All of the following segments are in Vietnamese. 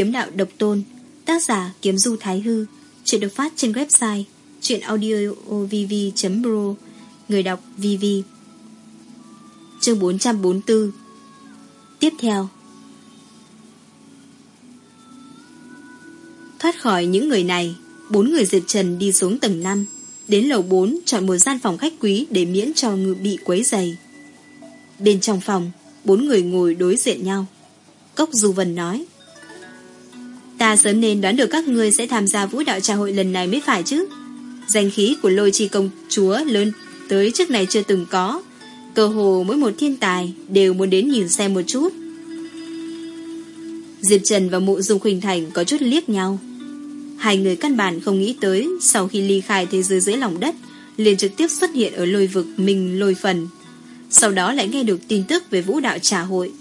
Kiếm đạo độc tôn, Tác giả Kiếm Du Thái Hư, Chuyện được phát trên website Chuyện audiovv.pro Người đọc VV Chương 444 Tiếp theo. Thoát khỏi những người này, Bốn người diệt Trần đi xuống tầng 5 Đến lầu 4 chọn một gian phòng khách quý Để miễn cho ngự bị quấy dày. Bên trong phòng, Bốn người ngồi đối diện nhau. Cốc Du Vân nói Ta sớm nên đoán được các ngươi sẽ tham gia vũ đạo trà hội lần này mới phải chứ. Danh khí của lôi chi công chúa lớn tới trước này chưa từng có. Cơ hồ mỗi một thiên tài Đều muốn đến nhìn xem một chút. Diệp Trần và mụ Dung Khuynh Thành Có chút liếc nhau. Hai người căn bản không nghĩ tới Sau khi ly khai thế giới dưới lòng đất, liền trực tiếp xuất hiện ở lôi vực Mình lôi phần. Sau đó lại nghe được tin tức về vũ đạo trà hội.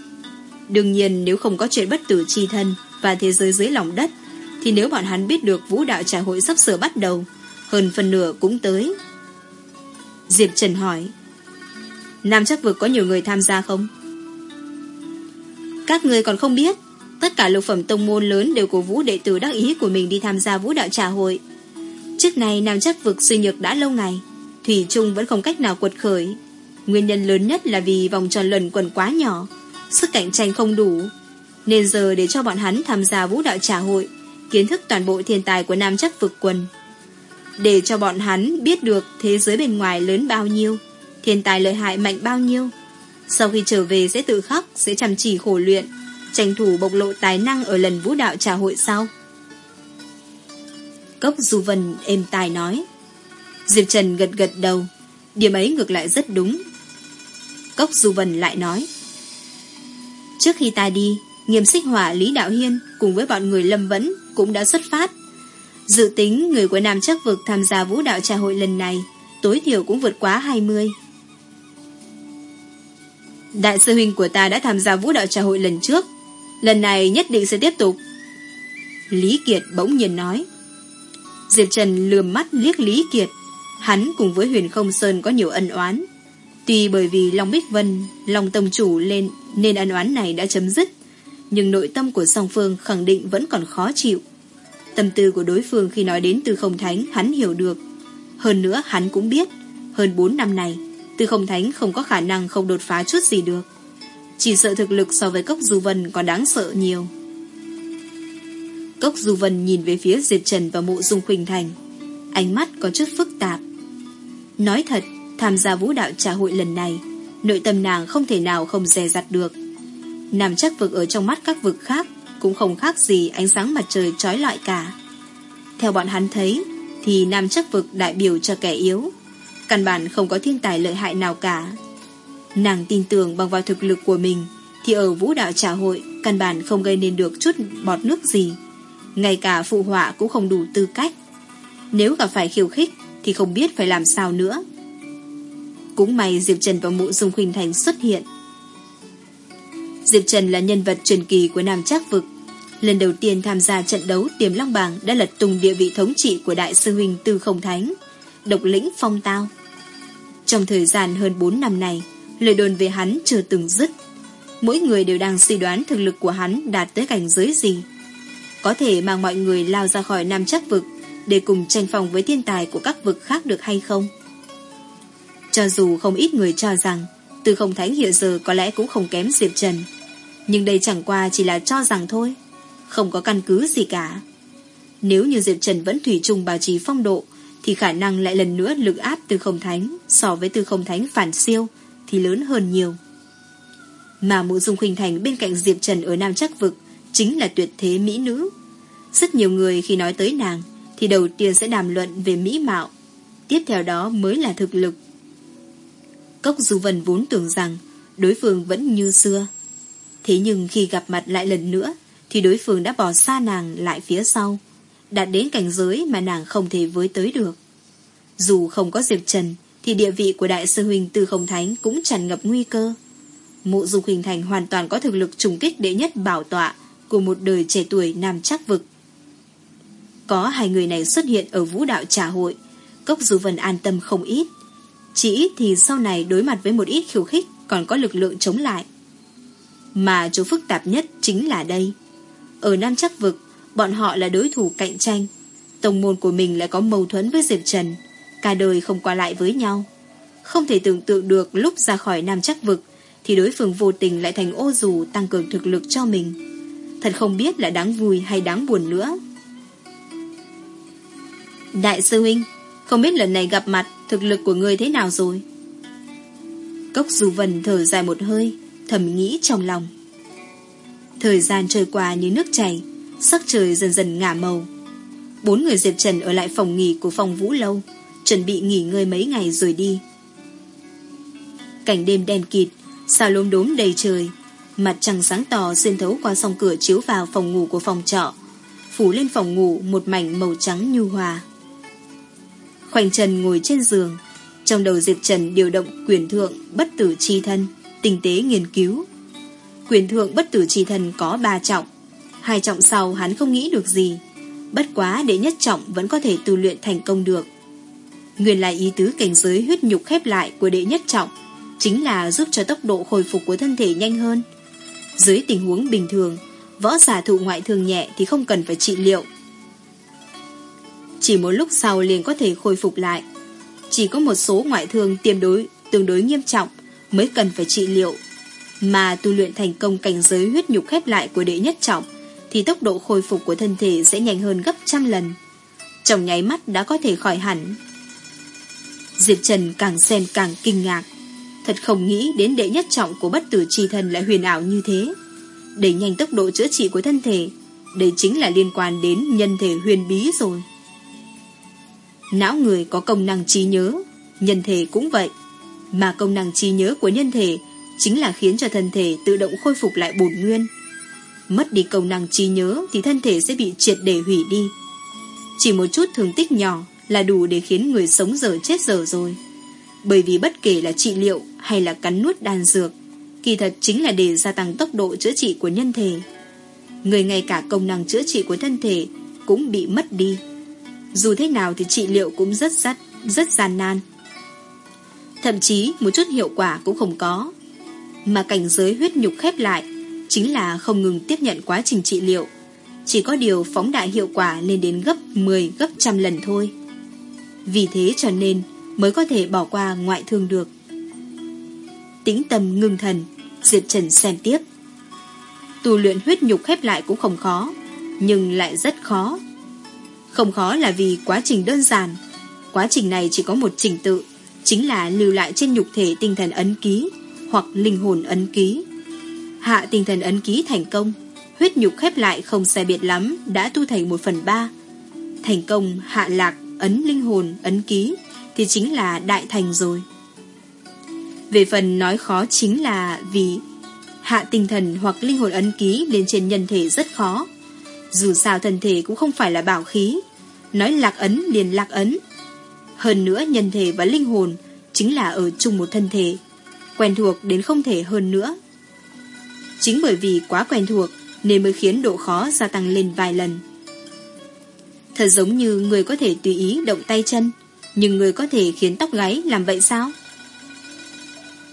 Đương nhiên, nếu không có chuyện bất tử chi thân và thế giới dưới lòng đất, Thì nếu bọn hắn biết được vũ đạo trà hội sắp sửa bắt đầu, Hơn phần nửa cũng tới. Diệp Trần hỏi, Nam chắc vực có nhiều người tham gia không? Các người còn không biết, Tất cả lục phẩm tông môn lớn đều cổ vũ đệ tử đắc ý của mình đi tham gia vũ đạo trà hội. Trước này, Nam chắc vực suy nhược đã lâu ngày, Thủy Trung vẫn không cách nào quật khởi. Nguyên nhân lớn nhất là vì vòng tròn luẩn quần quá nhỏ, Sức cạnh tranh không đủ. Nên giờ để cho bọn hắn tham gia vũ đạo trà hội, Kiến thức toàn bộ thiên tài của Nam chắc vực quần. Để cho bọn hắn biết được thế giới bên ngoài lớn bao nhiêu, Thiên tài lợi hại mạnh bao nhiêu. Sau khi trở về sẽ tự khắc, Sẽ chăm chỉ khổ luyện, Tranh thủ bộc lộ tài năng ở lần vũ đạo trà hội sau. Cốc Du Vân êm tài nói. Diệp Trần gật gật đầu. Điểm ấy ngược lại rất đúng. Cốc Du Vân lại nói. Trước khi ta đi Nghiêm xích hỏa Lý Đạo Hiên Cùng với bọn người Lâm Vẫn cũng đã xuất phát. Dự tính người của Nam Chắc Vực Tham gia vũ đạo trà hội lần này, Tối thiểu cũng vượt quá 20 Đại sư huynh của ta đã tham gia vũ đạo trà hội lần trước, Lần này nhất định sẽ tiếp tục. Lý Kiệt bỗng nhiên nói. Diệp Trần lườm mắt liếc Lý Kiệt, Hắn cùng với huyền không sơn có nhiều ân oán. Tuy bởi vì Long Bích Vân, Long Tông Chủ lên, Nên ân oán này đã chấm dứt nhưng nội tâm của song phương khẳng định vẫn còn khó chịu. Tâm tư của đối phương khi nói đến từ không thánh, Hắn hiểu được. Hơn nữa, hắn cũng biết, Hơn 4 năm này Từ không thánh không có khả năng không đột phá chút gì được. Chỉ sợ thực lực so với cốc du vân Còn đáng sợ nhiều. Cốc du vân nhìn về phía Diệp Trần và mộ dung khuynh thành. Ánh mắt có chút phức tạp. Nói thật, Tham gia vũ đạo trà hội lần này, Nội tâm nàng không thể nào không dè dặt được nam chắc vực ở trong mắt các vực khác Cũng không khác gì ánh sáng mặt trời trói lọi cả. Theo bọn hắn thấy, Thì nam chắc vực đại biểu cho kẻ yếu. Căn bản không có thiên tài lợi hại nào cả. Nàng tin tưởng bằng vào thực lực của mình, Thì ở vũ đạo trà hội, Căn bản không gây nên được chút bọt nước gì. Ngay cả phụ họa cũng không đủ tư cách. Nếu gặp phải khiêu khích, Thì không biết phải làm sao nữa. Cũng may Diệp Trần và mụ Dung Khuynh Thành xuất hiện. Diệp Trần là nhân vật truyền kỳ của Nam Trác Vực. Lần đầu tiên tham gia trận đấu, tiềm long bảng đã lật tung địa vị thống trị của Đại sư Huynh Tư Không Thánh, Độc lĩnh phong tao. Trong thời gian hơn 4 năm này, Lời đồn về hắn chưa từng dứt. Mỗi người đều đang suy đoán thực lực của hắn đạt tới cảnh giới gì. Có thể mang mọi người lao ra khỏi Nam Trác Vực Để cùng tranh phòng với thiên tài của các vực khác được hay không? Cho dù không ít người cho rằng Từ không thánh hiện giờ có lẽ cũng không kém Diệp Trần nhưng đây chẳng qua chỉ là cho rằng thôi. Không có căn cứ gì cả. Nếu như Diệp Trần vẫn thủy chung bảo trì phong độ, Thì khả năng lại lần nữa lực áp từ không thánh So với từ không thánh phản siêu Thì lớn hơn nhiều. Mà mụ dung khuynh thành bên cạnh Diệp Trần Ở Nam Chắc Vực Chính là tuyệt thế mỹ nữ. Rất nhiều người khi nói tới nàng Thì đầu tiên sẽ đàm luận về mỹ mạo, Tiếp theo đó mới là thực lực. Cốc Du Vân vốn tưởng rằng đối phương vẫn như xưa. Thế nhưng khi gặp mặt lại lần nữa thì đối phương đã bỏ xa nàng lại phía sau, đạt đến cảnh giới mà nàng không thể với tới được. Dù không có Diệp Trần thì địa vị của Đại sư Huynh Tư Không Thánh cũng tràn ngập nguy cơ. Mộ Dung Hình Thành hoàn toàn có thực lực trùng kích đệ nhất bảo tọa của một đời trẻ tuổi nam chắc vực. Có hai người này xuất hiện ở vũ đạo trà hội, Cốc Du Vân an tâm không ít. Chỉ ít thì sau này đối mặt với một ít khiêu khích còn có lực lượng chống lại. Mà chỗ phức tạp nhất chính là đây. Ở Nam Chắc Vực, bọn họ là đối thủ cạnh tranh. Tông môn của mình lại có mâu thuẫn với Diệp Trần, cả đời không qua lại với nhau. Không thể tưởng tượng được lúc ra khỏi Nam Chắc Vực thì đối phương vô tình lại thành ô dù tăng cường thực lực cho mình. Thật không biết là đáng vui hay đáng buồn nữa. Đại sư huynh, không biết lần này gặp mặt thực lực của người thế nào rồi? Cốc dù Vân thở dài một hơi, thầm nghĩ trong lòng. Thời gian trôi qua như nước chảy, sắc trời dần dần ngả màu. Bốn người Diệp Trần ở lại phòng nghỉ của phòng Vũ Lâu, chuẩn bị nghỉ ngơi mấy ngày rồi đi. Cảnh đêm đen kịt, sao lốm đốm đầy trời, mặt trăng sáng tỏ xuyên thấu qua song cửa chiếu vào phòng ngủ của phòng trọ, phủ lên phòng ngủ một mảnh màu trắng nhu hòa. Khoảnh Trần ngồi trên giường, trong đầu Diệp Trần điều động quyền thượng bất tử chi thân, tinh tế nghiên cứu. Quyền thượng bất tử trì thần có ba trọng, hai trọng sau hắn không nghĩ được gì, bất quá để nhất trọng vẫn có thể tu luyện thành công được. Nguyên lại ý tứ cảnh giới huyết nhục khép lại của đệ nhất trọng chính là giúp cho tốc độ hồi phục của thân thể nhanh hơn. Dưới tình huống bình thường, võ giả thụ ngoại thương nhẹ thì không cần phải trị liệu. Chỉ một lúc sau liền có thể khôi phục lại. Chỉ có một số ngoại thương tiềm đối tương đối nghiêm trọng mới cần phải trị liệu. Mà tu luyện thành công cảnh giới huyết nhục khép lại của đệ nhất trọng thì tốc độ khôi phục của thân thể sẽ nhanh hơn gấp trăm lần. Trong nháy mắt đã có thể khỏi hẳn. Diệp Trần càng xem càng kinh ngạc. Thật không nghĩ đến đệ nhất trọng của bất tử chi thân lại huyền ảo như thế. Đẩy nhanh tốc độ chữa trị của thân thể, đây chính là liên quan đến nhân thể huyền bí rồi. Não người có công năng trí nhớ, nhân thể cũng vậy. Mà công năng trí nhớ của nhân thể chính là khiến cho thân thể tự động khôi phục lại bổn nguyên. Mất đi công năng trí nhớ thì thân thể sẽ bị triệt để hủy đi. Chỉ một chút thương tích nhỏ là đủ để khiến người sống dở chết dở rồi. Bởi vì bất kể là trị liệu hay là cắn nuốt đan dược, kỳ thật chính là để gia tăng tốc độ chữa trị của nhân thể. Người ngay cả công năng chữa trị của thân thể cũng bị mất đi. Dù thế nào thì trị liệu cũng rất rất, rất gian nan. Thậm chí một chút hiệu quả cũng không có. Mà cảnh giới huyết nhục khép lại chính là không ngừng tiếp nhận quá trình trị liệu. Chỉ có điều phóng đại hiệu quả lên đến gấp 10 gấp trăm lần thôi. Vì thế cho nên mới có thể bỏ qua ngoại thương được. Tính tâm ngưng thần, Diệp Trần xem tiếp. Tu luyện huyết nhục khép lại cũng không khó, nhưng lại rất khó. Không khó là vì quá trình đơn giản. Quá trình này chỉ có một trình tự, chính là lưu lại trên nhục thể tinh thần ấn ký hoặc linh hồn ấn ký. Hạ tinh thần ấn ký thành công, huyết nhục khép lại không sai biệt lắm đã tu thành một phần ba. Thành công hạ lạc ấn linh hồn ấn ký thì chính là đại thành rồi. Về phần nói khó chính là vì hạ tinh thần hoặc linh hồn ấn ký lên trên nhân thể rất khó. Dù sao thân thể cũng không phải là bảo khí, nói lạc ấn liền lạc ấn. Hơn nữa nhân thể và linh hồn chính là ở chung một thân thể, quen thuộc đến không thể hơn nữa. Chính bởi vì quá quen thuộc nên mới khiến độ khó gia tăng lên vài lần. Thật giống như người có thể tùy ý động tay chân, nhưng người có thể khiến tóc gáy làm vậy sao?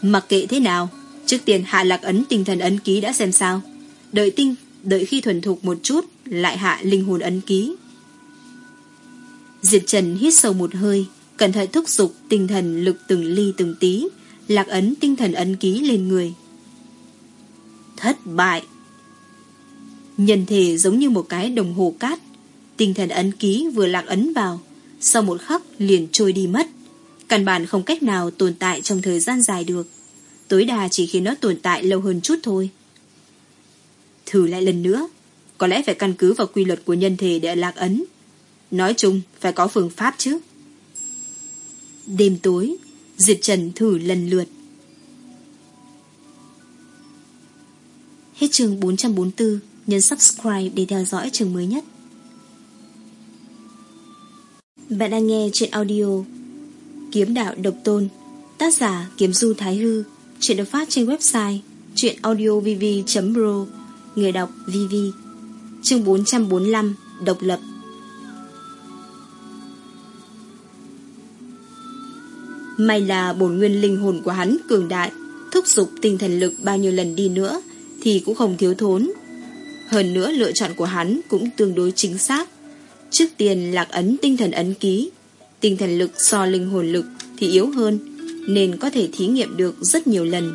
Mặc kệ thế nào, trước tiên hạ lạc ấn tinh thần ấn ký đã xem sao. Đợi tinh, đợi khi thuần thục một chút, lại hạ linh hồn ấn ký. Diệp Trần hít sâu một hơi, cẩn thận thúc giục tinh thần lực từng ly từng tí, lạc ấn tinh thần ấn ký lên người. Thất bại. Nhân thể giống như một cái đồng hồ cát, tinh thần ấn ký vừa lạc ấn vào, sau một khắc liền trôi đi mất. Căn bản không cách nào tồn tại trong thời gian dài được. Tối đa chỉ khi nó tồn tại lâu hơn chút thôi. Thử lại lần nữa, có lẽ phải căn cứ vào quy luật của nhân thể để lạc ấn. Nói chung, phải có phương pháp chứ. Đêm tối, Diệp Trần thử lần lượt. Hết chương 444, nhấn subscribe để theo dõi chương mới nhất. Bạn đang nghe chuyện audio Kiếm đạo độc tôn Tác giả Kiếm Du Thái Hư Chuyện được phát trên website chuyenaudiovv.pro, Người đọc VV Chương 445 Độc lập May là bổn nguyên linh hồn của hắn cường đại Thúc giục tinh thần lực bao nhiêu lần đi nữa Thì cũng không thiếu thốn Hơn nữa lựa chọn của hắn cũng tương đối chính xác. Trước tiên lạc ấn tinh thần ấn ký, tinh thần lực so linh hồn lực thì yếu hơn, nên có thể thí nghiệm được rất nhiều lần.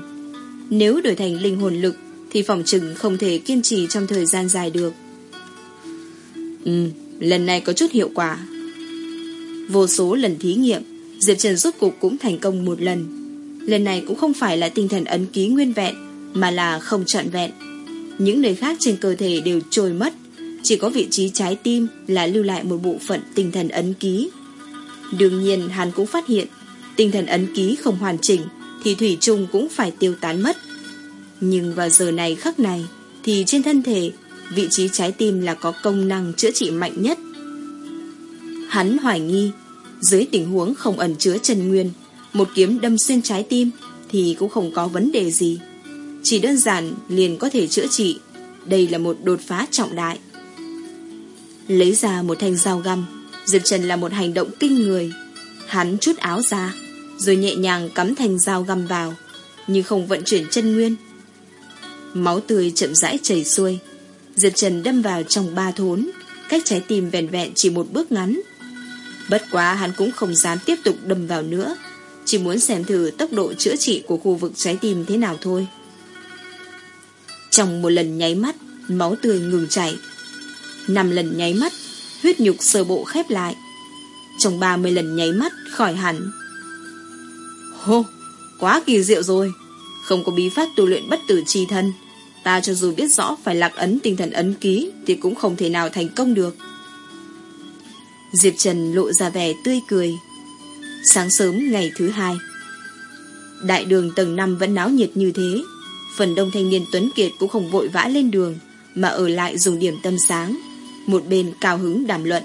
Nếu đổi thành linh hồn lực thì phòng trừng không thể kiên trì trong thời gian dài được. Ừ, lần này có chút hiệu quả. Vô số lần thí nghiệm, Diệp Trần rốt cục cũng thành công một lần. Lần này cũng không phải là tinh thần ấn ký nguyên vẹn, mà là không trọn vẹn. Những nơi khác trên cơ thể đều trôi mất, chỉ có vị trí trái tim là lưu lại một bộ phận tinh thần ấn ký. Đương nhiên hắn cũng phát hiện, tinh thần ấn ký không hoàn chỉnh thì thủy chung cũng phải tiêu tán mất. Nhưng vào giờ này khắc này thì trên thân thể vị trí trái tim là có công năng chữa trị mạnh nhất. Hắn hoài nghi dưới tình huống không ẩn chứa chân nguyên, một kiếm đâm xuyên trái tim thì cũng không có vấn đề gì. Chỉ đơn giản liền có thể chữa trị. Đây là một đột phá trọng đại. Lấy ra một thanh dao găm, Diệp Trần là một hành động kinh người Hắn chút áo ra, Rồi nhẹ nhàng cắm thanh dao găm vào, Nhưng không vận chuyển chân nguyên Máu tươi chậm rãi chảy xuôi Diệp Trần đâm vào trong ba thốn, Cách trái tim vẹn vẹn chỉ một bước ngắn Bất quá hắn cũng không dám tiếp tục đâm vào nữa. Chỉ muốn xem thử tốc độ chữa trị của khu vực trái tim thế nào thôi. Trong một lần nháy mắt, Máu tươi ngừng chảy. Năm lần nháy mắt, Huyết nhục sơ bộ khép lại. Trong 30 lần nháy mắt, khỏi hẳn. Hô, Quá kỳ diệu rồi. Không có bí pháp tu luyện bất tử chi thân. Ta cho dù biết rõ phải lạc ấn tinh thần ấn ký Thì cũng không thể nào thành công được. Diệp Trần lộ ra vẻ tươi cười. Sáng sớm ngày thứ hai Đại đường tầng 5 vẫn náo nhiệt như thế. Phần đông thanh niên Tuấn Kiệt cũng không vội vã lên đường Mà ở lại dùng điểm tâm sáng Một bên cao hứng đàm luận.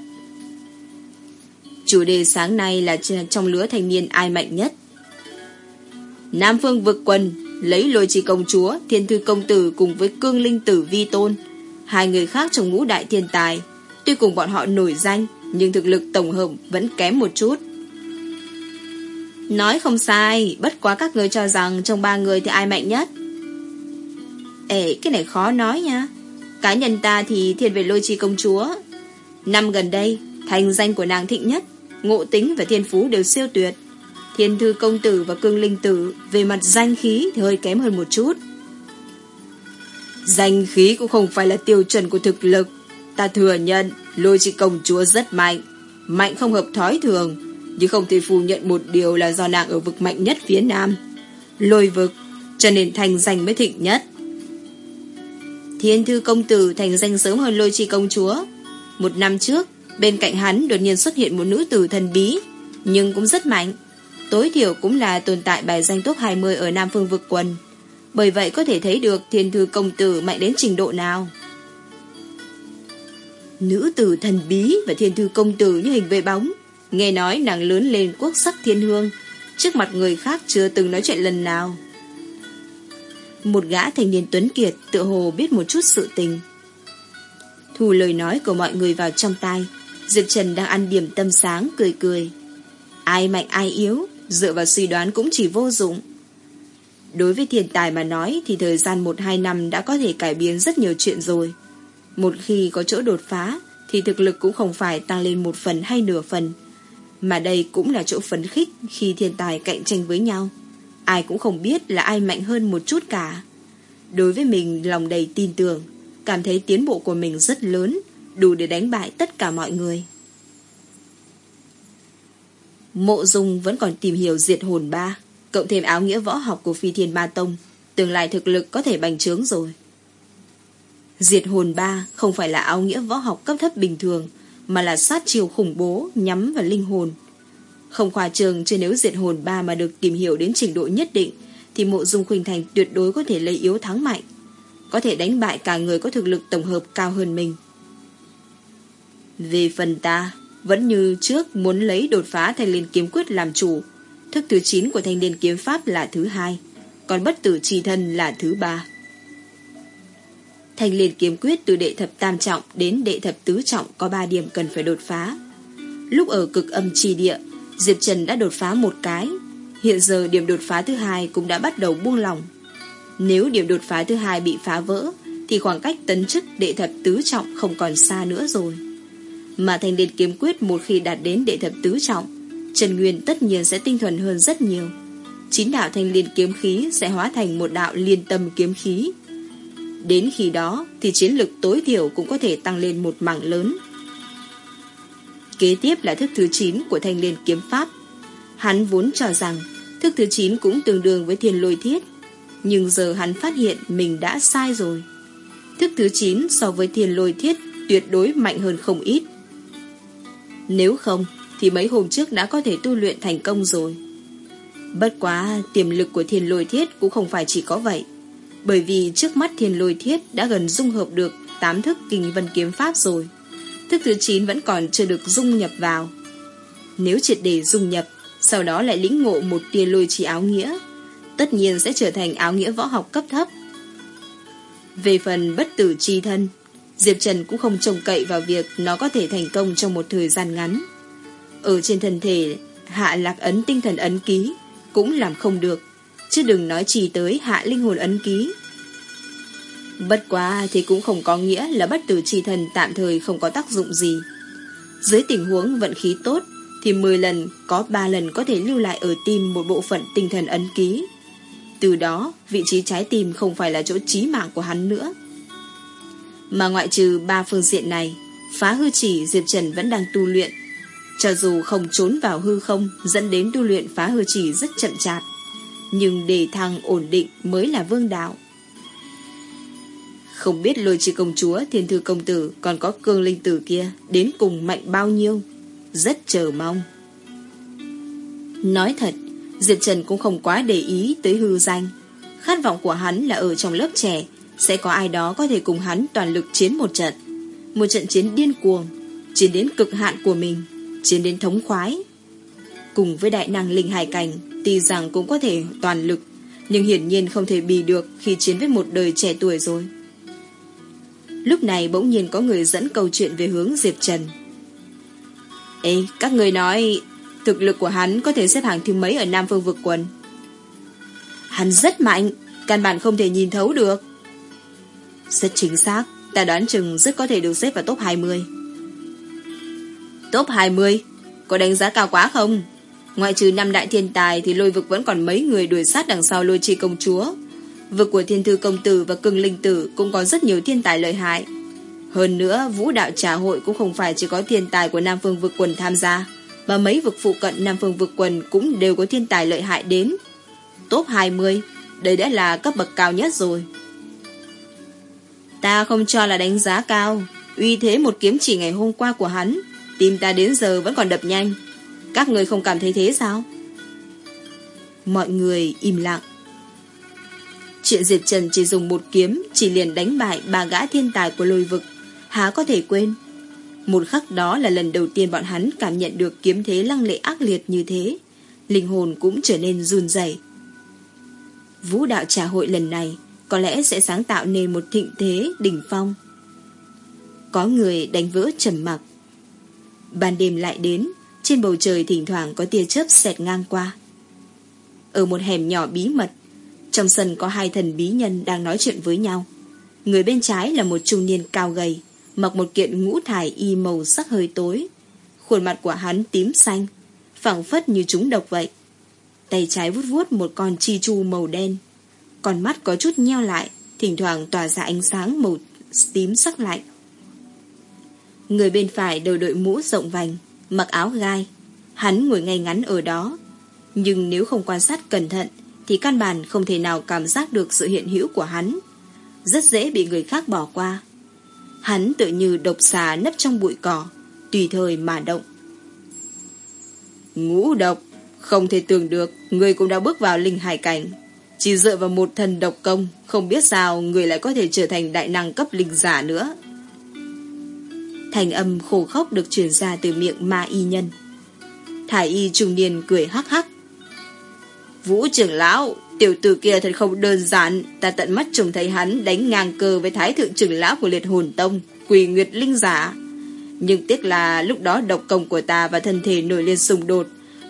Chủ đề sáng nay là trong lứa thanh niên ai mạnh nhất? Nam Phương vực quần lấy lôi trì công chúa, thiên thư công tử cùng với cương linh tử vi tôn. Hai người khác trong ngũ đại thiên tài, tuy cùng bọn họ nổi danh, nhưng thực lực tổng hợp vẫn kém một chút. Nói không sai, bất quá các người cho rằng trong ba người thì ai mạnh nhất. Ê, cái này khó nói nha. Cá nhân ta thì thiên về lôi trì công chúa. Năm gần đây, thành danh của nàng thịnh nhất, ngộ tính và thiên phú đều siêu tuyệt. Thiên thư công tử và cương linh tử về mặt danh khí thì hơi kém hơn một chút. Danh khí cũng không phải là tiêu chuẩn của thực lực. Ta thừa nhận lôi chị công chúa rất mạnh. Mạnh không hợp thói thường. Nhưng không thể phủ nhận một điều là do nàng ở vực mạnh nhất phía nam. Lôi vực, cho nên thành danh mới thịnh nhất. Thiên thư công tử thành danh sớm hơn lôi chi công chúa. Một năm trước, bên cạnh hắn đột nhiên xuất hiện một nữ tử thần bí, nhưng cũng rất mạnh tối thiểu cũng là tồn tại bài danh top 20 ở Nam Phương vực quần. Bởi vậy có thể thấy được thiên thư công tử mạnh đến trình độ nào. Nữ tử thần bí và thiên thư công tử như hình vệ bóng. Nghe nói nàng lớn lên quốc sắc thiên hương, trước mặt người khác chưa từng nói chuyện lần nào. Một gã thanh niên tuấn kiệt tự hồ biết một chút sự tình. Thu lời nói của mọi người vào trong tai, Diệp Trần đang ăn điểm tâm sáng cười cười. Ai mạnh ai yếu, dựa vào suy đoán cũng chỉ vô dụng. Đối với thiên tài mà nói thì thời gian 1-2 năm đã có thể cải biến rất nhiều chuyện rồi. Một khi có chỗ đột phá thì thực lực cũng không phải tăng lên một phần hay nửa phần. Mà đây cũng là chỗ phấn khích khi thiên tài cạnh tranh với nhau. Ai cũng không biết là ai mạnh hơn một chút cả. Đối với mình lòng đầy tin tưởng, cảm thấy tiến bộ của mình rất lớn, đủ để đánh bại tất cả mọi người. Mộ Dung vẫn còn tìm hiểu diệt hồn ba, cộng thêm áo nghĩa võ học của phi thiên ma tông, tương lai thực lực có thể bành trướng rồi. Diệt hồn ba không phải là áo nghĩa võ học cấp thấp bình thường, mà là sát chiều khủng bố nhắm vào linh hồn. Không khoa trường chứ nếu diệt hồn ba mà được tìm hiểu đến trình độ nhất định, thì mộ dung khuynh thành tuyệt đối có thể lấy yếu thắng mạnh, có thể đánh bại cả người có thực lực tổng hợp cao hơn mình. Về phần ta, vẫn như trước muốn lấy đột phá thanh liên kiếm quyết làm chủ. Thức thứ 9 của thanh niên kiếm pháp là thứ hai, còn bất tử trì thân là thứ ba. Thanh liên kiếm quyết từ đệ thập tam trọng đến đệ thập tứ trọng có 3 điểm cần phải đột phá. Lúc ở cực âm trì địa, Diệp Trần đã đột phá một cái. Hiện giờ điểm đột phá thứ hai cũng đã bắt đầu buông lỏng. Nếu điểm đột phá thứ hai bị phá vỡ, thì khoảng cách tấn chức đệ thập tứ trọng không còn xa nữa rồi. Mà thành điện kiếm quyết một khi đạt đến đệ thập tứ trọng, Trần Nguyên tất nhiên sẽ tinh thuần hơn rất nhiều. Chín đạo thanh liên kiếm khí sẽ hóa thành một đạo liên tâm kiếm khí. Đến khi đó thì chiến lực tối thiểu cũng có thể tăng lên một mảng lớn. Kế tiếp là thức thứ 9 của thanh liên kiếm pháp. Hắn vốn cho rằng thức thứ 9 cũng tương đương với thiên lôi thiết. Nhưng giờ hắn phát hiện mình đã sai rồi. Thức thứ 9 so với thiên lôi thiết tuyệt đối mạnh hơn không ít. Nếu không, thì mấy hôm trước đã có thể tu luyện thành công rồi. Bất quá, tiềm lực của thiên lôi thiết cũng không phải chỉ có vậy. Bởi vì trước mắt thiên lôi thiết đã gần dung hợp được tám thức kinh vân kiếm pháp rồi. Thức thứ 9 vẫn còn chưa được dung nhập vào. Nếu triệt để dung nhập, sau đó lại lĩnh ngộ một tia lôi chỉ áo nghĩa, tất nhiên sẽ trở thành áo nghĩa võ học cấp thấp. Về phần bất tử chi thân, Diệp Trần cũng không trông cậy vào việc nó có thể thành công trong một thời gian ngắn. Ở trên thân thể, hạ lạc ấn tinh thần ấn ký cũng làm không được, chứ đừng nói chỉ tới hạ linh hồn ấn ký. Bất quá thì cũng không có nghĩa là bất tử chi thần tạm thời không có tác dụng gì. Dưới tình huống vận khí tốt, thì 10 lần có 3 lần có thể lưu lại ở tim một bộ phận tinh thần ấn ký. Từ đó, vị trí trái tim không phải là chỗ chí mạng của hắn nữa. Mà ngoại trừ ba phương diện này, phá hư chỉ Diệp Trần vẫn đang tu luyện. Cho dù không trốn vào hư không dẫn đến tu luyện phá hư chỉ rất chậm chạp, nhưng đề thăng ổn định mới là vương đạo. Không biết lôi chi công chúa thiên thư công tử còn có cương linh tử kia đến cùng mạnh bao nhiêu. Rất chờ mong. Nói thật, Diệp Trần cũng không quá để ý tới hư danh. Khát vọng của hắn là ở trong lớp trẻ sẽ có ai đó có thể cùng hắn toàn lực chiến một trận. Một trận chiến điên cuồng, chiến đến cực hạn của mình, chiến đến thống khoái. Cùng với đại năng linh hải cảnh, tuy rằng cũng có thể toàn lực, nhưng hiển nhiên không thể bì được khi chiến với một đời trẻ tuổi rồi. Lúc này bỗng nhiên có người dẫn câu chuyện về hướng Diệp Trần. Ê, các người nói thực lực của hắn có thể xếp hàng thứ mấy ở Nam Phương vực quần. Hắn rất mạnh, căn bản không thể nhìn thấu được. Rất chính xác, ta đoán chừng rất có thể được xếp vào top 20. Top 20? Có đánh giá cao quá không? Ngoại trừ năm đại thiên tài thì lôi vực vẫn còn mấy người đuổi sát đằng sau lôi chi công chúa. Vực của thiên thư công tử và cưng linh tử cũng có rất nhiều thiên tài lợi hại. Hơn nữa, vũ đạo trà hội cũng không phải chỉ có thiên tài của Nam Phương vực quần tham gia, mà mấy vực phụ cận Nam Phương vực quần cũng đều có thiên tài lợi hại đến. Top 20, đây đã là cấp bậc cao nhất rồi. Ta không cho là đánh giá cao, uy thế một kiếm chỉ ngày hôm qua của hắn, tim ta đến giờ vẫn còn đập nhanh. Các người không cảm thấy thế sao? Mọi người im lặng. Chuyện Diệp Trần chỉ dùng một kiếm, Chỉ liền đánh bại ba gã thiên tài của lôi vực Há có thể quên Một khắc đó là lần đầu tiên bọn hắn Cảm nhận được kiếm thế lăng lệ ác liệt như thế Linh hồn cũng trở nên run rẩy. Vũ đạo trà hội lần này Có lẽ sẽ sáng tạo nên một thịnh thế đỉnh phong Có người đánh vỡ trầm mặc Ban đêm lại đến trên bầu trời thỉnh thoảng có tia chớp xẹt ngang qua Ở một hẻm nhỏ bí mật trong sân có hai thần bí nhân đang nói chuyện với nhau. Người bên trái là một trung niên cao gầy, mặc một kiện ngũ thải y màu sắc hơi tối. Khuôn mặt của hắn tím xanh, phẳng phất như chúng độc vậy. Tay trái vuốt vuốt một con chi chu màu đen. Con mắt có chút nheo lại, thỉnh thoảng tỏa ra ánh sáng màu tím sắc lạnh. Người bên phải đầu đội mũ rộng vành, mặc áo gai. Hắn ngồi ngay ngắn ở đó. Nhưng nếu không quan sát cẩn thận, thì căn bản không thể nào cảm giác được sự hiện hữu của hắn. Rất dễ bị người khác bỏ qua. Hắn tự như độc xà nấp trong bụi cỏ, tùy thời mà động. Ngũ độc, không thể tưởng được người cũng đã bước vào linh hải cảnh. Chỉ dựa vào một thần độc công, không biết sao người lại có thể trở thành đại năng cấp linh giả nữa. Thành âm khổ khóc được truyền ra từ miệng ma y nhân. Thải y trung niên cười hắc hắc. Vũ trưởng lão, tiểu tử kia thật không đơn giản, ta tận mắt trông thấy hắn đánh ngang cơ với thái thượng trưởng lão của liệt hồn tông, quỳ nguyệt linh giả. Nhưng tiếc là lúc đó độc công của ta và thân thể nổi lên xung đột,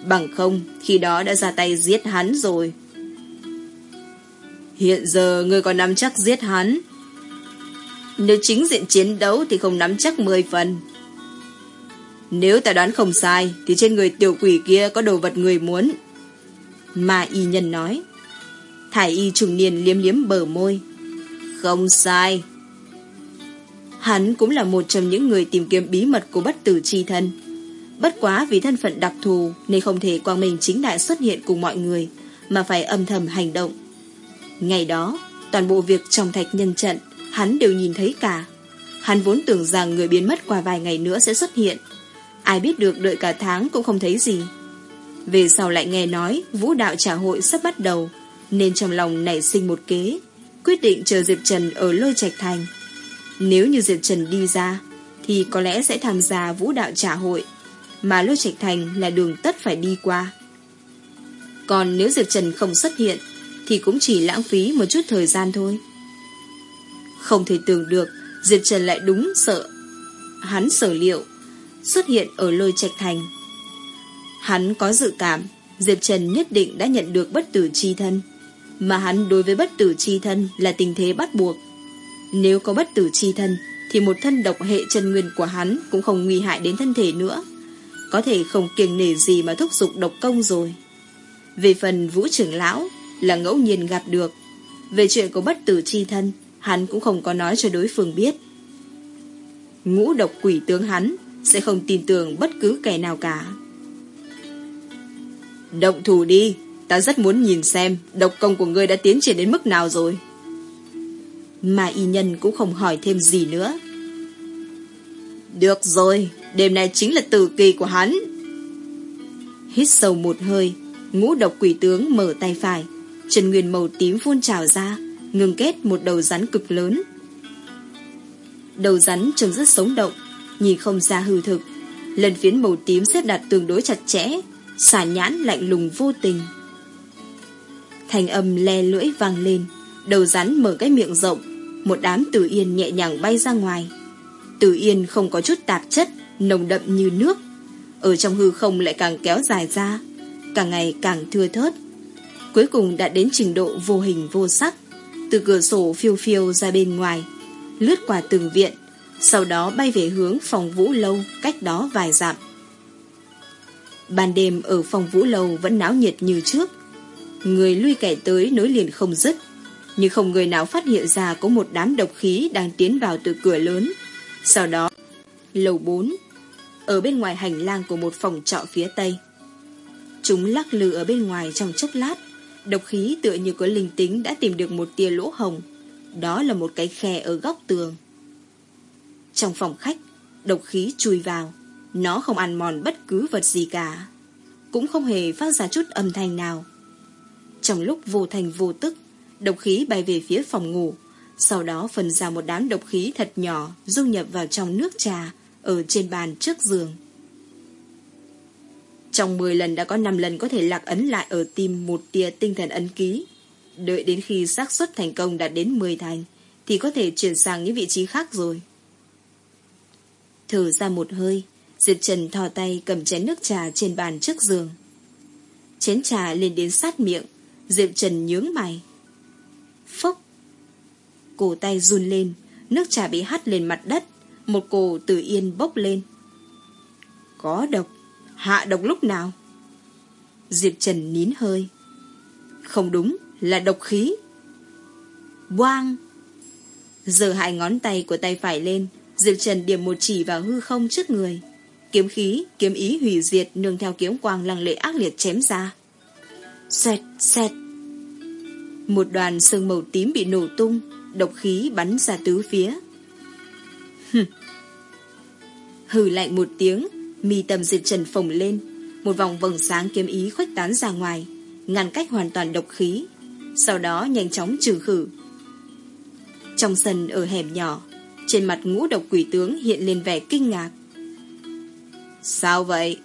bằng không khi đó đã ra tay giết hắn rồi. Hiện giờ ngươi còn nắm chắc giết hắn. Nếu chính diện chiến đấu thì không nắm chắc 10 phần. Nếu ta đoán không sai thì trên người tiểu quỷ kia có đồ vật người muốn. Mà y nhân nói. Thải y trùng niên liếm liếm bờ môi. Không sai. Hắn cũng là một trong những người tìm kiếm bí mật của bất tử chi thân. Bất quá vì thân phận đặc thù nên không thể quang minh chính đại xuất hiện cùng mọi người mà phải âm thầm hành động. Ngày đó, toàn bộ việc trong thạch nhân trận hắn đều nhìn thấy cả. Hắn vốn tưởng rằng người biến mất qua vài ngày nữa sẽ xuất hiện. Ai biết được đợi cả tháng cũng không thấy gì. Về sau lại nghe nói, vũ đạo trả hội sắp bắt đầu, nên trong lòng nảy sinh một kế, quyết định chờ Diệp Trần ở lôi trạch thành. Nếu như Diệp Trần đi ra, thì có lẽ sẽ tham gia vũ đạo trả hội, mà lôi trạch thành là đường tất phải đi qua. Còn nếu Diệp Trần không xuất hiện, thì cũng chỉ lãng phí một chút thời gian thôi. Không thể tưởng được, Diệp Trần lại đúng sợ. Hắn sở liệu, Xuất hiện ở lôi trạch thành. Hắn có dự cảm, Diệp Trần nhất định đã nhận được bất tử chi thân. Mà hắn đối với bất tử chi thân Là tình thế bắt buộc. Nếu có bất tử chi thân, Thì một thân độc hệ chân nguyên của hắn Cũng không nguy hại đến thân thể nữa. Có thể không kiêng nể gì mà thúc giục độc công rồi. Về phần vũ trưởng lão Là ngẫu nhiên gặp được. Về chuyện của bất tử chi thân Hắn cũng không có nói cho đối phương biết. Ngũ độc quỷ tướng hắn Sẽ không tin tưởng bất cứ kẻ nào cả. Động thủ đi, Ta rất muốn nhìn xem Độc công của ngươi đã tiến triển đến mức nào rồi. Mà y nhân cũng không hỏi thêm gì nữa. Được rồi, Đêm nay chính là tử kỳ của hắn. Hít sâu một hơi, Ngũ độc quỷ tướng mở tay phải, chân Nguyên màu tím phun trào ra ngừng kết một đầu rắn cực lớn. Đầu rắn trông rất sống động, nhìn không ra hư thực. Lần phiến màu tím xếp đặt tương đối chặt chẽ, xả nhãn lạnh lùng vô tình. Thành âm le lưỡi vang lên, đầu rắn mở cái miệng rộng, một đám tử yên nhẹ nhàng bay ra ngoài. Tử yên không có chút tạp chất, nồng đậm như nước. Ở trong hư không lại càng kéo dài ra, càng ngày càng thưa thớt. Cuối cùng đã đến trình độ vô hình vô sắc từ cửa sổ phiêu phiêu ra bên ngoài, lướt qua từng viện, sau đó bay về hướng phòng vũ lâu cách đó vài dặm. Ban đêm ở phòng vũ lâu vẫn náo nhiệt như trước. Người lui kẻ tới nối liền không dứt, nhưng không người nào phát hiện ra có một đám độc khí đang tiến vào từ cửa lớn. Sau đó, lầu 4, ở bên ngoài hành lang của một phòng trọ phía tây. Chúng lắc lư ở bên ngoài trong chốc lát, Độc khí tựa như có linh tính đã tìm được một tia lỗ hồng. Đó là một cái khe ở góc tường. Trong phòng khách, độc khí chui vào. Nó không ăn mòn bất cứ vật gì cả. Cũng không hề phát ra chút âm thanh nào. Trong lúc vô thành vô tức, độc khí bay về phía phòng ngủ. Sau đó phần ra một đám độc khí thật nhỏ dung nhập vào trong nước trà ở trên bàn trước giường. Trong 10 lần đã có 5 lần có thể lạc ấn lại ở tim một tia tinh thần ấn ký. Đợi đến khi xác suất thành công đạt đến 10 thành, thì có thể chuyển sang những vị trí khác rồi. Thở ra một hơi, Diệp Trần thò tay cầm chén nước trà trên bàn trước giường. Chén trà lên đến sát miệng, Diệp Trần nhướng mày. Phốc! Cổ tay run lên, nước trà bị hắt lên mặt đất, một cổ tử yên bốc lên. Có độc. Hạ độc lúc nào? Diệp Trần nín hơi. Không đúng, là độc khí. Boang! Giờ hai ngón tay của tay phải lên, Diệp Trần điểm một chỉ vào hư không trước người. Kiếm khí, kiếm ý hủy diệt nương theo kiếm quang lăng lệ ác liệt chém ra. Xoẹt, xoẹt. Một đoàn sương màu tím bị nổ tung, độc khí bắn ra tứ phía. Hừ lạnh một tiếng, mi tâm diệt trần phồng lên, một vòng vầng sáng kiếm ý khuếch tán ra ngoài, ngăn cách hoàn toàn độc khí, sau đó nhanh chóng trừ khử. Trong sân ở hẻm nhỏ, trên mặt ngũ độc quỷ tướng hiện lên vẻ kinh ngạc. Sao vậy?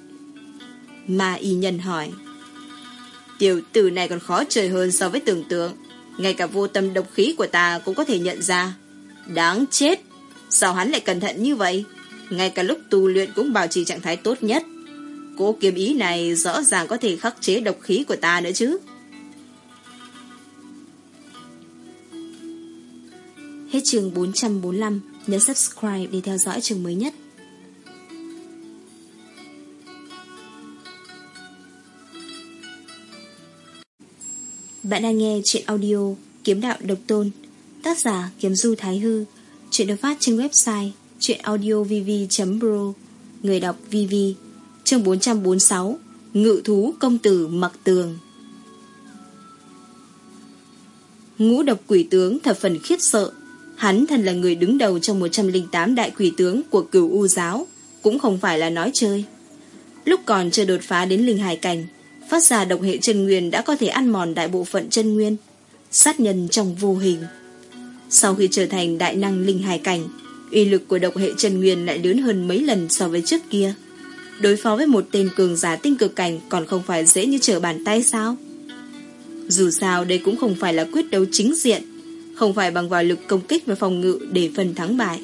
Ma y nhân hỏi. Tiểu tử này còn khó chơi hơn so với tưởng tượng. Ngay cả vô tâm độc khí của ta cũng có thể nhận ra. Đáng chết! Sao hắn lại cẩn thận như vậy? Ngay cả lúc tu luyện cũng bảo trì trạng thái tốt nhất. Cố kiếm ý này rõ ràng có thể khắc chế độc khí của ta nữa chứ. Hết chương 445, nhớ subscribe để theo dõi chương mới nhất. Bạn đang nghe chuyện audio Kiếm Đạo Độc Tôn Tác giả Kiếm Du Thái Hư Chuyện được phát trên website Chuyện audio vv.pro Người đọc VV Chương 446 Ngự thú công tử mặc tường. Ngũ độc quỷ tướng thập phần khiếp sợ. Hắn thân là người đứng đầu trong 108 đại quỷ tướng của cửu U giáo. Cũng không phải là nói chơi. Lúc còn chưa đột phá đến linh hải cảnh, Phát ra độc hệ chân nguyên đã có thể ăn mòn đại bộ phận chân nguyên, Sát nhân trong vô hình. Sau khi trở thành đại năng linh hải cảnh uy lực của độc hệ Trần nguyên lại lớn hơn mấy lần so với trước kia. Đối phó với một tên cường giả tinh cực cảnh Còn không phải dễ như trở bàn tay sao? Dù sao, đây cũng không phải là quyết đấu chính diện, Không phải bằng vào lực công kích và phòng ngự Để phân thắng bại.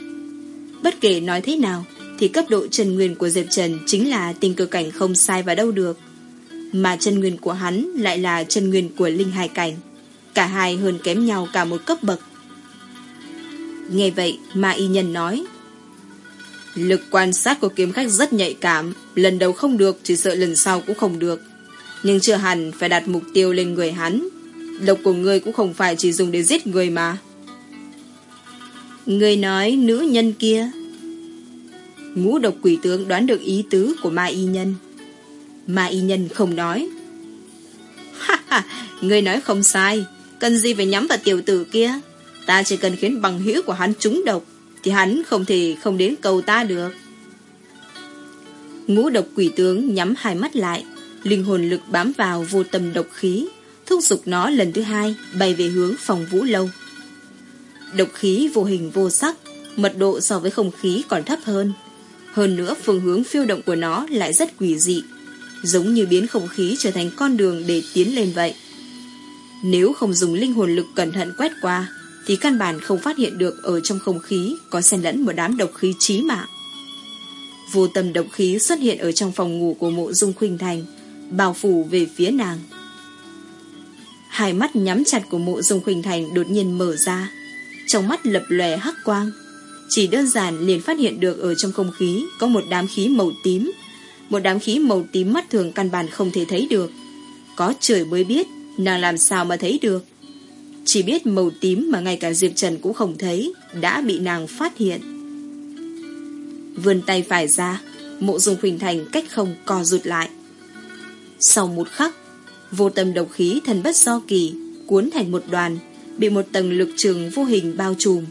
Bất kể nói thế nào, Thì cấp độ Trần nguyên của Diệp Trần Chính là tinh cực cảnh không sai vào đâu được. Mà Trần nguyên của hắn Lại là Trần nguyên của linh Hải cảnh, Cả hai hơn kém nhau cả một cấp bậc. Nghe vậy mà y nhân nói, Lực quan sát của kiếm khách rất nhạy cảm, Lần đầu không được, Chỉ sợ lần sau cũng không được. Nhưng chưa hẳn phải đặt mục tiêu lên người hắn. Độc của ngươi cũng không phải chỉ dùng để giết người mà. Người nói, nữ nhân kia. Ngũ độc quỷ tướng đoán được ý tứ của ma y nhân. Ma y nhân không nói, Ha ha Người nói không sai. Cần gì phải nhắm vào tiểu tử kia? Ta chỉ cần khiến bằng hữu của hắn trúng độc, Thì hắn không thể không đến cầu ta được. Ngũ độc quỷ tướng nhắm hai mắt lại, Linh hồn lực bám vào vô tâm độc khí, Thúc giục nó lần thứ hai Bay về hướng phòng vũ lâu. Độc khí vô hình vô sắc, Mật độ so với không khí còn thấp hơn. Hơn nữa, phương hướng phiêu động của nó Lại rất quỷ dị, Giống như biến không khí trở thành con đường để tiến lên vậy. Nếu không dùng linh hồn lực cẩn thận quét qua thì căn bản không phát hiện được ở trong không khí có xen lẫn một đám độc khí chí mạng. Vô tâm độc khí xuất hiện ở trong phòng ngủ của mộ dung khuynh thành, bao phủ về phía nàng. Hai mắt nhắm chặt của mộ dung khuynh thành đột nhiên mở ra, trong mắt lập lòe hắc quang. Chỉ đơn giản liền phát hiện được ở trong không khí có một đám khí màu tím, một đám khí màu tím mắt thường căn bản không thể thấy được. Có trời mới biết, nàng làm sao mà thấy được. Chỉ biết màu tím mà ngay cả Diệp Trần cũng không thấy, Đã bị nàng phát hiện. Vươn tay phải ra, Mộ dung khuynh thành cách không co rụt lại. Sau một khắc, Vô tâm độc khí thần bất do kỳ Cuốn thành một đoàn, Bị một tầng lực trường vô hình bao trùm.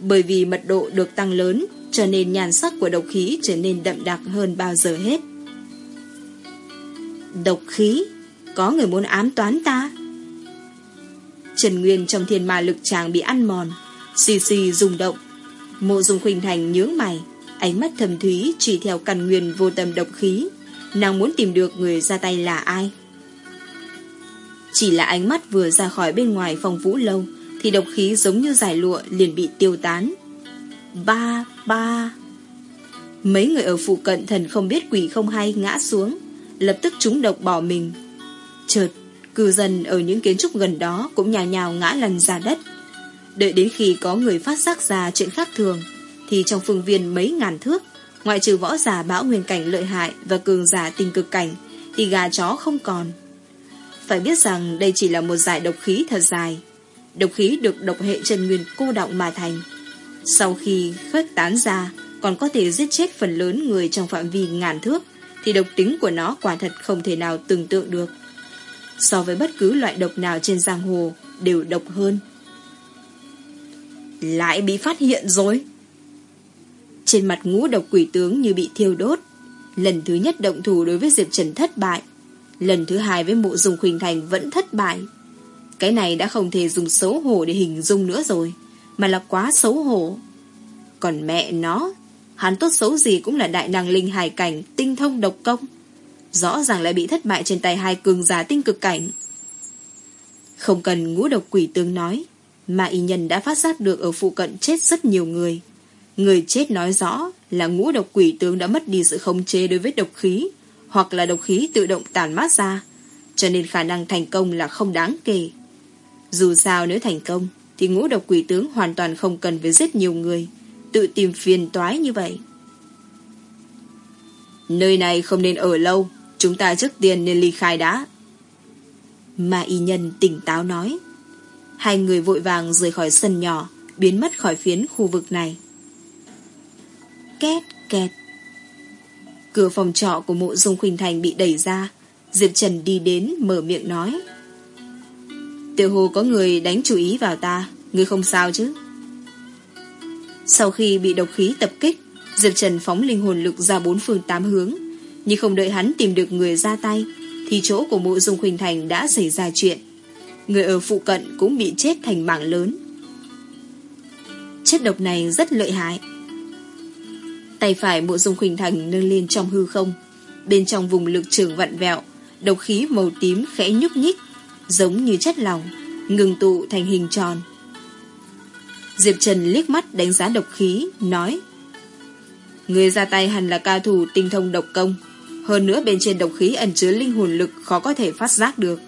Bởi vì mật độ được tăng lớn, Cho nên nhàn sắc của độc khí Trở nên đậm đặc hơn bao giờ hết. Độc khí? Có người muốn ám toán ta? Trần Nguyên trong thiên ma lực chàng bị ăn mòn. Xì xì rung động. Mộ dung khuynh thành nhướng mày Ánh mắt thầm thúy chỉ theo căn nguyên vô tâm độc khí. Nàng muốn tìm được người ra tay là ai? Chỉ là ánh mắt vừa ra khỏi bên ngoài phòng vũ lâu Thì độc khí giống như giải lụa liền bị tiêu tán. Ba, ba. Mấy người ở phụ cận thần không biết quỷ không hay ngã xuống Lập tức chúng độc bỏ mình. Chợt Cư dân ở những kiến trúc gần đó cũng nhào nhào ngã lăn ra đất. Đợi đến khi có người phát giác ra chuyện khác thường, thì trong phương viên mấy ngàn thước, ngoại trừ võ giả bão nguyên cảnh lợi hại và cường giả tình cực cảnh, thì gà chó không còn. Phải biết rằng đây chỉ là một giải độc khí thật dài. Độc khí được độc hệ chân nguyên cô động mà thành. Sau khi khuếch tán ra, còn có thể giết chết phần lớn người trong phạm vi ngàn thước, thì độc tính của nó quả thật không thể nào tưởng tượng được so với bất cứ loại độc nào trên giang hồ đều độc hơn. Lại bị phát hiện rồi. Trên mặt ngũ độc quỷ tướng như bị thiêu đốt. Lần thứ nhất động thủ đối với Diệp Trần thất bại. Lần thứ hai với mộ dùng khuỳnh thành vẫn thất bại. Cái này đã không thể dùng xấu hổ để hình dung nữa rồi. Mà là quá xấu hổ. Còn mẹ nó, hắn tốt xấu gì cũng là đại năng linh hài cảnh, tinh thông độc công. Rõ ràng lại bị thất bại trên tay hai cường giả tinh cực cảnh. Không cần ngũ độc quỷ tướng nói Mà y nhân đã phát giác được ở phụ cận chết rất nhiều người. Người chết nói rõ là ngũ độc quỷ tướng đã mất đi sự khống chế đối với độc khí Hoặc là độc khí tự động tàn mát ra Cho nên khả năng thành công là không đáng kể. Dù sao nếu thành công thì ngũ độc quỷ tướng hoàn toàn không cần phải giết nhiều người, tự tìm phiền toái như vậy. Nơi này không nên ở lâu, chúng ta trước tiên nên ly khai đã. Mà y nhân tỉnh táo nói. Hai người vội vàng rời khỏi sân nhỏ, biến mất khỏi phiến khu vực này. Két, kẹt. Cửa phòng trọ của mộ dung khuynh thành bị đẩy ra. Diệp Trần đi đến mở miệng nói. Tiểu hồ có người đánh chú ý vào ta, người không sao chứ? Sau khi bị độc khí tập kích, Diệp Trần phóng linh hồn lực ra bốn phương tám hướng, nhưng không đợi hắn tìm được người ra tay, thì chỗ của mộ dung khuynh thành đã xảy ra chuyện. Người ở phụ cận cũng bị chết thành mảng lớn. Chất độc này rất lợi hại. Tay phải mộ dung khuynh thành nâng lên trong hư không, bên trong vùng lực trường vặn vẹo, độc khí màu tím khẽ nhúc nhích, giống như chất lỏng, ngừng tụ thành hình tròn. Diệp Trần liếc mắt đánh giá độc khí, nói Người ra tay hẳn là ca thủ tinh thông độc công hơn nữa bên trên độc khí ẩn chứa linh hồn lực khó có thể phát giác được.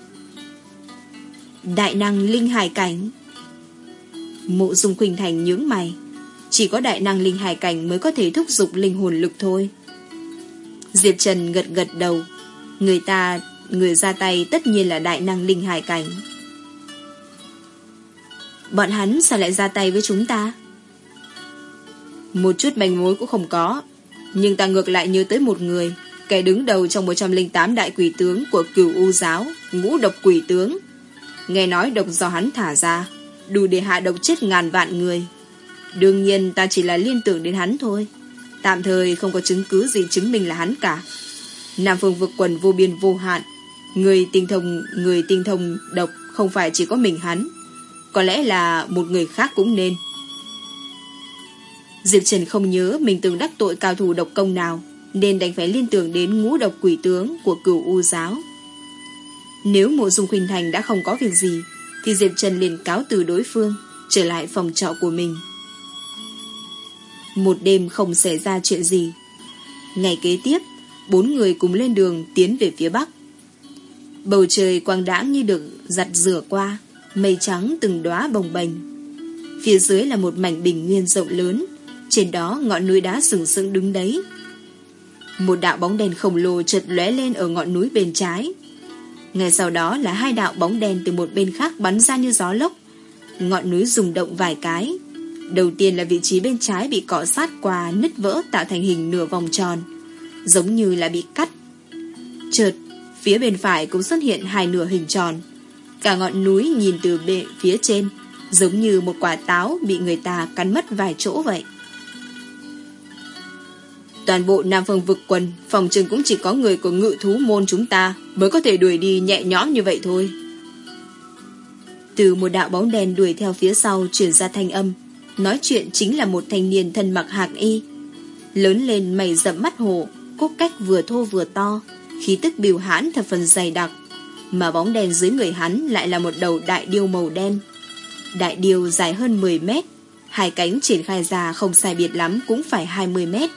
Đại năng linh hải cảnh. Mộ dung khuynh thành nhướng mày. Chỉ có đại năng linh hải cảnh mới có thể thúc giục linh hồn lực thôi. Diệp Trần gật gật đầu. Người ta, Người ra tay tất nhiên là đại năng linh hải cảnh. Bọn hắn sao lại ra tay với chúng ta? Một chút manh mối cũng không có. Nhưng ta ngược lại nhớ tới một người. Kẻ đứng đầu trong 108 đại quỷ tướng Của cửu U giáo, Ngũ độc quỷ tướng. Nghe nói độc do hắn thả ra, Đủ để hạ độc chết ngàn vạn người. Đương nhiên ta chỉ là liên tưởng đến hắn thôi. Tạm thời không có chứng cứ gì chứng minh là hắn cả. Nam phương vực quần vô biên vô hạn. Người tinh thông, Người tinh thông độc không phải chỉ có mình hắn. Có lẽ là một người khác cũng nên. Diệp Trần không nhớ Mình từng đắc tội cao thủ độc công nào. Nên đành phải liên tưởng đến ngũ độc quỷ tướng Của cửu U giáo Nếu mộ dung khuynh thành đã không có việc gì Thì Diệp Trần liền cáo từ đối phương Trở lại phòng trọ của mình Một đêm không xảy ra chuyện gì Ngày kế tiếp Bốn người cùng lên đường tiến về phía Bắc Bầu trời quang đãng như được giặt rửa qua, mây trắng từng đóa bồng bềnh. Phía dưới là một mảnh bình nguyên rộng lớn, trên đó ngọn núi đá sừng sững đứng đấy. Một đạo bóng đèn khổng lồ chợt lóe lên ở ngọn núi bên trái. Ngay sau đó là hai đạo bóng đèn từ một bên khác bắn ra như gió lốc. Ngọn núi rung động vài cái. Đầu tiên là vị trí bên trái bị cọ sát qua nứt vỡ tạo thành hình nửa vòng tròn, giống như là bị cắt. Chợt Phía bên phải cũng xuất hiện hai nửa hình tròn. Cả ngọn núi nhìn từ bệ phía trên, giống như một quả táo bị người ta cắn mất vài chỗ vậy. Toàn bộ Nam Phương vực quần, phòng trừng cũng chỉ có người của ngự thú môn chúng ta mới có thể đuổi đi nhẹ nhõm như vậy thôi. Từ một đạo bóng đèn đuổi theo phía sau chuyển ra thanh âm, nói chuyện chính là một thanh niên thân mặc hạc y. Lớn lên mày rậm mắt hồ, cốt cách vừa thô vừa to, khí tức biểu hãn thập phần dày đặc, mà bóng đèn dưới người hắn lại là một đầu đại điêu màu đen. Đại điêu dài hơn 10 mét, hai cánh triển khai ra không sai biệt lắm cũng phải 20 mét.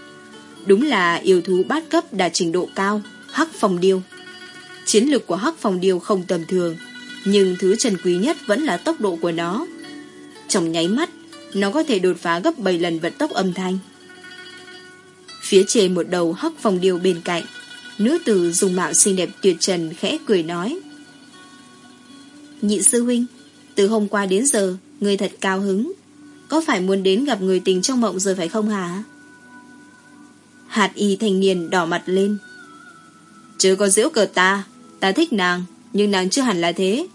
Đúng là yêu thú bát cấp đạt trình độ cao, hắc phòng điêu. Chiến lược của hắc phòng điêu không tầm thường, nhưng thứ trần quý nhất vẫn là tốc độ của nó. Trong nháy mắt, nó có thể đột phá gấp 7 lần vận tốc âm thanh. Phía trên một đầu hắc phòng điêu bên cạnh Nữ tử dùng mạo xinh đẹp tuyệt trần khẽ cười nói. Nhị sư huynh, từ hôm qua đến giờ, người thật cao hứng. Có phải muốn đến gặp người tình trong mộng rồi phải không hả? Hạt y thanh niên đỏ mặt lên. Chứ có giễu cờ ta, ta thích nàng, nhưng nàng chưa hẳn là thế.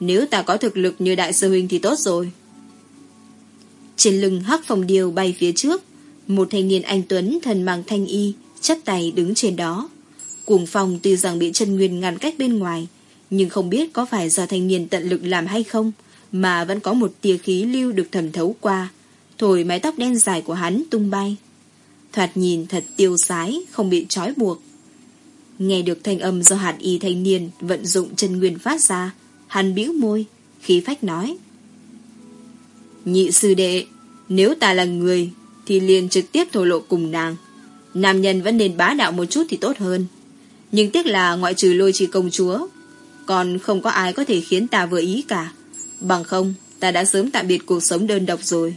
Nếu ta có thực lực như đại sư huynh thì tốt rồi. Trên lưng hắc phòng điều bay phía trước, một thanh niên anh Tuấn thần mang thanh y, chắp tay đứng trên đó. Cuồng phòng tuy rằng bị chân nguyên ngăn cách bên ngoài, nhưng không biết có phải do thanh niên tận lực làm hay không, mà vẫn có một tia khí lưu được thẩm thấu qua, thổi mái tóc đen dài của hắn tung bay. Thoạt nhìn thật tiêu sái, không bị trói buộc. Nghe được thanh âm do hạt y thanh niên vận dụng chân nguyên phát ra, hắn bĩu môi, khí phách nói. Nhị sư đệ, nếu ta là người, thì liền trực tiếp thổ lộ cùng nàng. Nam nhân vẫn nên bá đạo một chút thì tốt hơn. Nhưng tiếc là ngoại trừ lôi trì công chúa Còn không có ai có thể khiến ta vừa ý cả Bằng không ta đã sớm tạm biệt cuộc sống đơn độc rồi.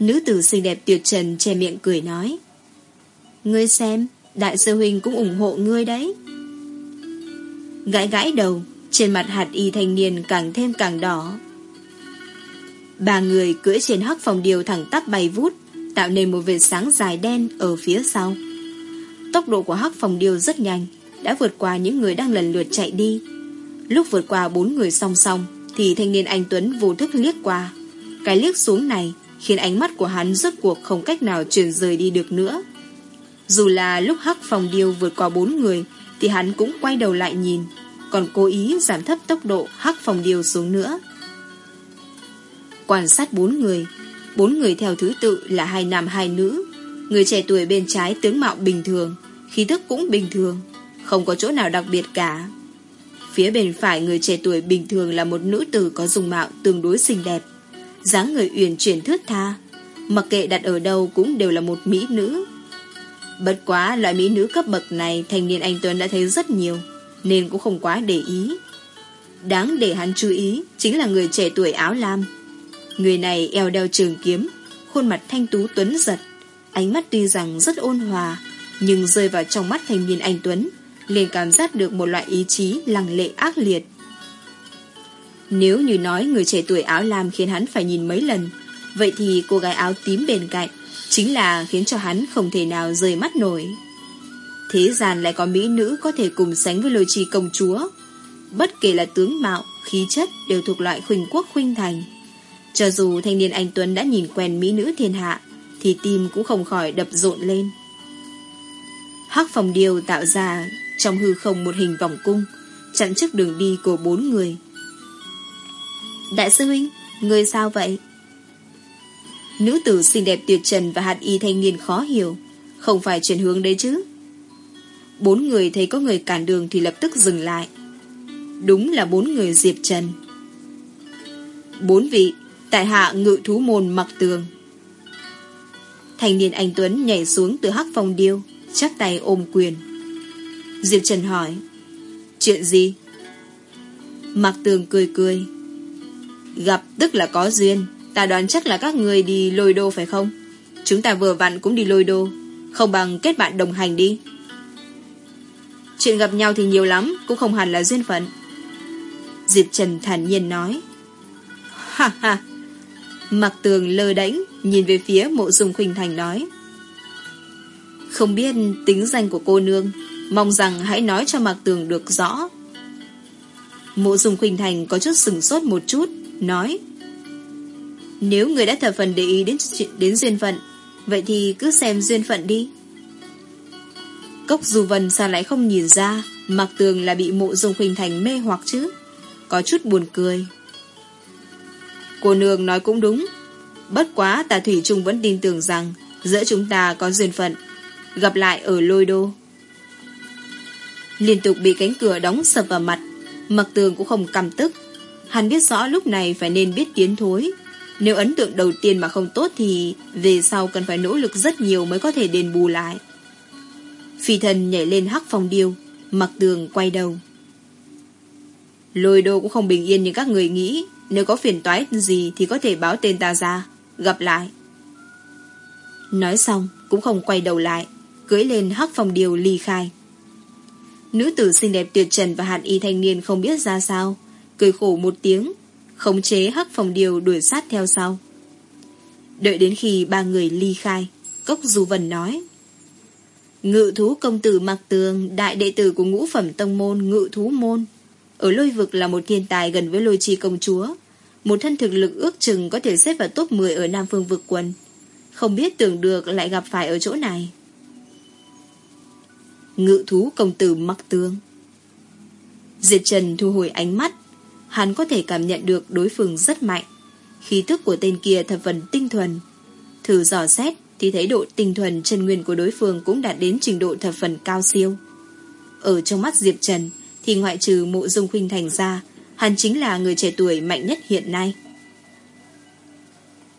Nữ tử xinh đẹp tuyệt trần che miệng cười nói. Ngươi xem, đại sư huynh cũng ủng hộ ngươi đấy. Gãi gãi đầu, trên mặt hạt y thanh niên càng thêm càng đỏ. Ba người cưỡi trên hắc phòng điều thẳng tắp bay vút, tạo nên một vệt sáng dài đen ở phía sau. Tốc độ của hắc phòng điều rất nhanh, đã vượt qua những người đang lần lượt chạy đi. Lúc vượt qua bốn người song song, thì thanh niên anh Tuấn vô thức liếc qua. Cái liếc xuống này khiến ánh mắt của hắn rốt cuộc không cách nào chuyển rời đi được nữa. Dù là lúc hắc phòng điêu vượt qua bốn người, thì hắn cũng quay đầu lại nhìn, còn cố ý giảm thấp tốc độ hắc phòng điêu xuống nữa. Quan sát bốn người, bốn người theo thứ tự là hai nam hai nữ. Người trẻ tuổi bên trái tướng mạo bình thường, khí thức cũng bình thường, không có chỗ nào đặc biệt cả. Phía bên phải người trẻ tuổi bình thường là một nữ tử có dung mạo tương đối xinh đẹp, dáng người uyển chuyển thướt tha, mặc kệ đặt ở đâu cũng đều là một mỹ nữ. Bất quá loại mỹ nữ cấp bậc này thanh niên anh Tuấn đã thấy rất nhiều, nên cũng không quá để ý. Đáng để hắn chú ý chính là người trẻ tuổi áo lam. Người này eo đeo trường kiếm, khuôn mặt thanh tú tuấn giật, ánh mắt tuy rằng rất ôn hòa, nhưng rơi vào trong mắt thanh niên anh Tuấn, liền cảm giác được một loại ý chí lăng lệ ác liệt. Nếu như nói người trẻ tuổi áo lam khiến hắn phải nhìn mấy lần, vậy thì cô gái áo tím bên cạnh chính là khiến cho hắn không thể nào rời mắt nổi. Thế gian lại có mỹ nữ có thể cùng sánh với lôi trì công chúa. Bất kể là tướng mạo, khí chất đều thuộc loại khuynh quốc khuynh thành. Cho dù thanh niên anh Tuấn đã nhìn quen mỹ nữ thiên hạ, thì tim cũng không khỏi đập rộn lên. Hắc phòng điều tạo ra trong hư không một hình vòng cung, chặn trước đường đi của bốn người. Đại sư huynh, người sao vậy? Nữ tử xinh đẹp tuyệt trần và hạt y thanh niên khó hiểu, không phải chuyển hướng đấy chứ. Bốn người thấy có người cản đường thì lập tức dừng lại. Đúng là bốn người Diệp Trần. Bốn vị, tại hạ ngự thú môn mặc tường. Thanh niên anh Tuấn nhảy xuống từ hắc phong điêu, chắc tay ôm quyền. Diệp Trần hỏi, chuyện gì? Mặc tường cười cười. Gặp tức là có duyên, ta đoán chắc là các người đi lôi đô phải không? Chúng ta vừa vặn cũng đi lôi đô, không bằng kết bạn đồng hành đi. Chuyện gặp nhau thì nhiều lắm Cũng không hẳn là duyên phận. Diệp Trần thản nhiên nói. Ha ha. Mặc tường lơ đánh Nhìn về phía mộ dung khuynh thành nói. Không biết tính danh của cô nương Mong rằng hãy nói cho Mạc Tường được rõ. Mộ dung khuynh thành có chút sừng sốt một chút Nói, Nếu người đã thở phần để ý đến chuyện, đến duyên phận, Vậy thì cứ xem duyên phận đi. Cốc Du Vân sao lại không nhìn ra, Mặc tường là bị mộ dung khuynh thành mê hoặc chứ, Có chút buồn cười. Cô nương nói cũng đúng, Bất quá tà Thủy Trung vẫn tin tưởng rằng Giữa chúng ta có duyên phận, Gặp lại ở lôi đô. Liên tục bị cánh cửa đóng sập vào mặt, Mặc tường cũng không cầm tức. Hắn biết rõ lúc này phải nên biết tiến thối. Nếu ấn tượng đầu tiên mà không tốt Thì về sau cần phải nỗ lực rất nhiều Mới có thể đền bù lại. Phi thần nhảy lên hắc phòng điêu, Mặc tường quay đầu. Lôi đô cũng không bình yên như các người nghĩ. Nếu có phiền toái gì Thì có thể báo tên ta ra, Gặp lại. Nói xong, cũng không quay đầu lại Cưới lên hắc phòng điều ly khai. Nữ tử xinh đẹp tuyệt trần Và hạn y thanh niên không biết ra sao. Cười khổ một tiếng Khống chế hắc phòng điều đuổi sát theo sau Đợi đến khi ba người ly khai Cốc Du Vân nói Ngự thú công tử Mạc Tường, đại đệ tử của ngũ phẩm tông môn Ngự thú môn. Ở lôi vực là một thiên tài gần với lôi chi công chúa. Một thân thực lực ước chừng có thể xếp vào top 10 ở Nam Phương vực quần. Không biết tưởng được lại gặp phải ở chỗ này. Ngự thú công tử Mạc Tường. Diệt Trần thu hồi ánh mắt. Hắn có thể cảm nhận được đối phương rất mạnh. Khí thức của tên kia thập phần tinh thuần. Thử dò xét thì thấy độ tinh thuần chân nguyên của đối phương cũng đạt đến trình độ thập phần cao siêu. Ở trong mắt Diệp Trần thì ngoại trừ mộ dung khuynh thành ra, hắn chính là người trẻ tuổi mạnh nhất hiện nay.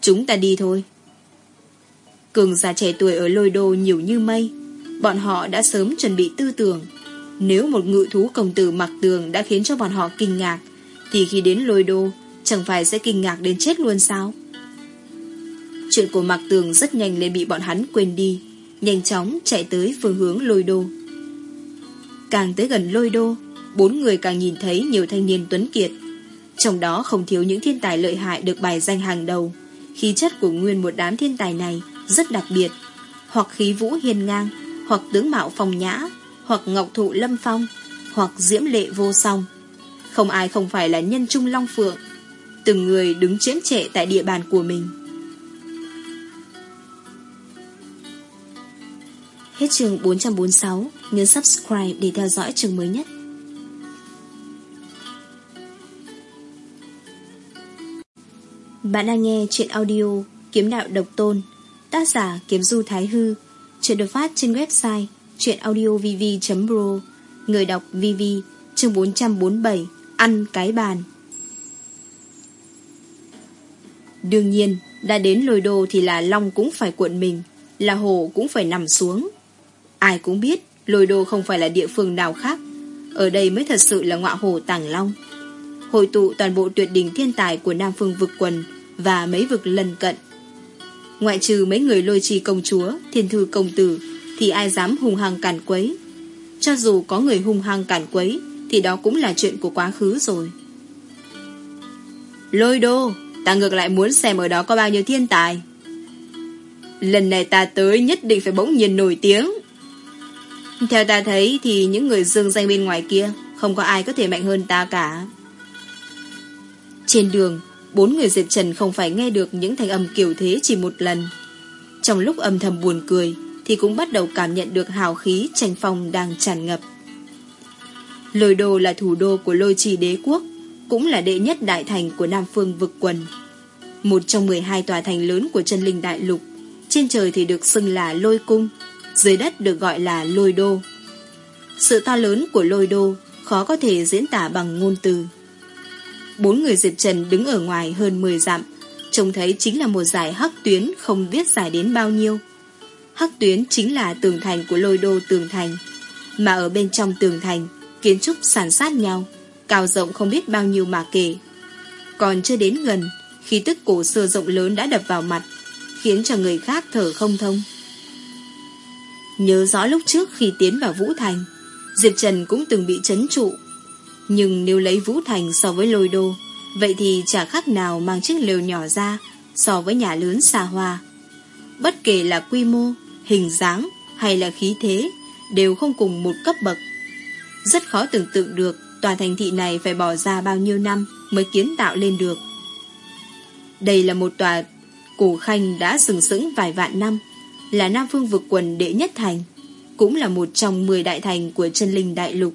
Chúng ta đi thôi. Cường già trẻ tuổi ở lôi đô nhiều như mây, bọn họ đã sớm chuẩn bị tư tưởng. Nếu một ngự thú công tử mặc tường đã khiến cho bọn họ kinh ngạc, thì khi đến lôi đô, Chẳng phải sẽ kinh ngạc đến chết luôn sao? Chuyện của Mạc Tường rất nhanh lên bị bọn hắn quên đi Nhanh chóng chạy tới phương hướng lôi đô. Càng tới gần lôi đô Bốn người càng nhìn thấy nhiều thanh niên tuấn kiệt. Trong đó không thiếu những thiên tài lợi hại Được bài danh hàng đầu. Khí chất của nguyên một đám thiên tài này Rất đặc biệt. Hoặc khí vũ hiền ngang Hoặc tướng mạo phong nhã Hoặc ngọc thụ lâm phong Hoặc diễm lệ vô song. Không ai không phải là nhân trung long phượng, Từng người đứng chiếm trệ tại địa bàn của mình. Hết trường 446 Nhớ subscribe để theo dõi trường mới nhất. Bạn đang nghe chuyện audio Kiếm đạo độc tôn, Tác giả Kiếm Du Thái Hư, Chuyện được phát trên website Chuyện audiovv.pro Người đọc VV Chương 447 Ăn cái bàn. Đương nhiên, Đã đến lôi đồ thì là long cũng phải cuộn mình, Là hồ cũng phải nằm xuống. Ai cũng biết, lôi đồ không phải là địa phương nào khác. Ở đây mới thật sự là ngọa hồ Tàng Long. Hội tụ toàn bộ tuyệt đỉnh thiên tài của Nam Phương vực quần Và mấy vực lân cận. Ngoại trừ mấy người lôi trì công chúa, Thiên thư công tử, Thì ai dám hung hăng cản quấy? Cho dù có người hung hăng cản quấy thì đó cũng là chuyện của quá khứ rồi. Lôi đô Ta ngược lại muốn xem ở đó có bao nhiêu thiên tài. Lần này ta tới nhất định phải bỗng nhiên nổi tiếng. Theo ta thấy thì những người dương danh bên ngoài kia Không có ai có thể mạnh hơn ta cả. Trên đường, Bốn người Diệp Trần không phải nghe được Những thanh âm kiểu thế chỉ một lần. Trong lúc âm thầm buồn cười Thì cũng bắt đầu cảm nhận được hào khí Tranh phong đang tràn ngập. Lôi đô là thủ đô của lôi trì đế quốc Cũng là đệ nhất đại thành của Nam Phương vực quần Một trong 12 tòa thành lớn của chân linh đại lục Trên trời thì được xưng là lôi cung dưới đất được gọi là lôi đô. Sự to lớn của lôi đô khó có thể diễn tả bằng ngôn từ. Bốn người Diệp Trần đứng ở ngoài hơn 10 dặm, trông thấy chính là một dải hắc tuyến không biết dài đến bao nhiêu. Hắc tuyến chính là tường thành của lôi đô tường thành, mà ở bên trong tường thành, kiến trúc sản sát nhau, cao rộng không biết bao nhiêu mà kể. Còn chưa đến gần, khí tức cổ xưa rộng lớn đã đập vào mặt, khiến cho người khác thở không thông. Nhớ rõ lúc trước khi tiến vào Vũ Thành Diệp Trần cũng từng bị chấn trụ Nhưng nếu lấy Vũ Thành so với lôi đô Vậy thì chả khác nào mang chiếc lều nhỏ ra So với nhà lớn xa hoa Bất kể là quy mô Hình dáng hay là khí thế Đều không cùng một cấp bậc rất khó tưởng tượng được Tòa thành thị này phải bỏ ra bao nhiêu năm Mới kiến tạo lên được Đây là một tòa cổ khanh đã sừng sững vài vạn năm là Nam Phương vực quần đệ nhất thành, cũng là một trong 10 đại thành của chân linh đại lục.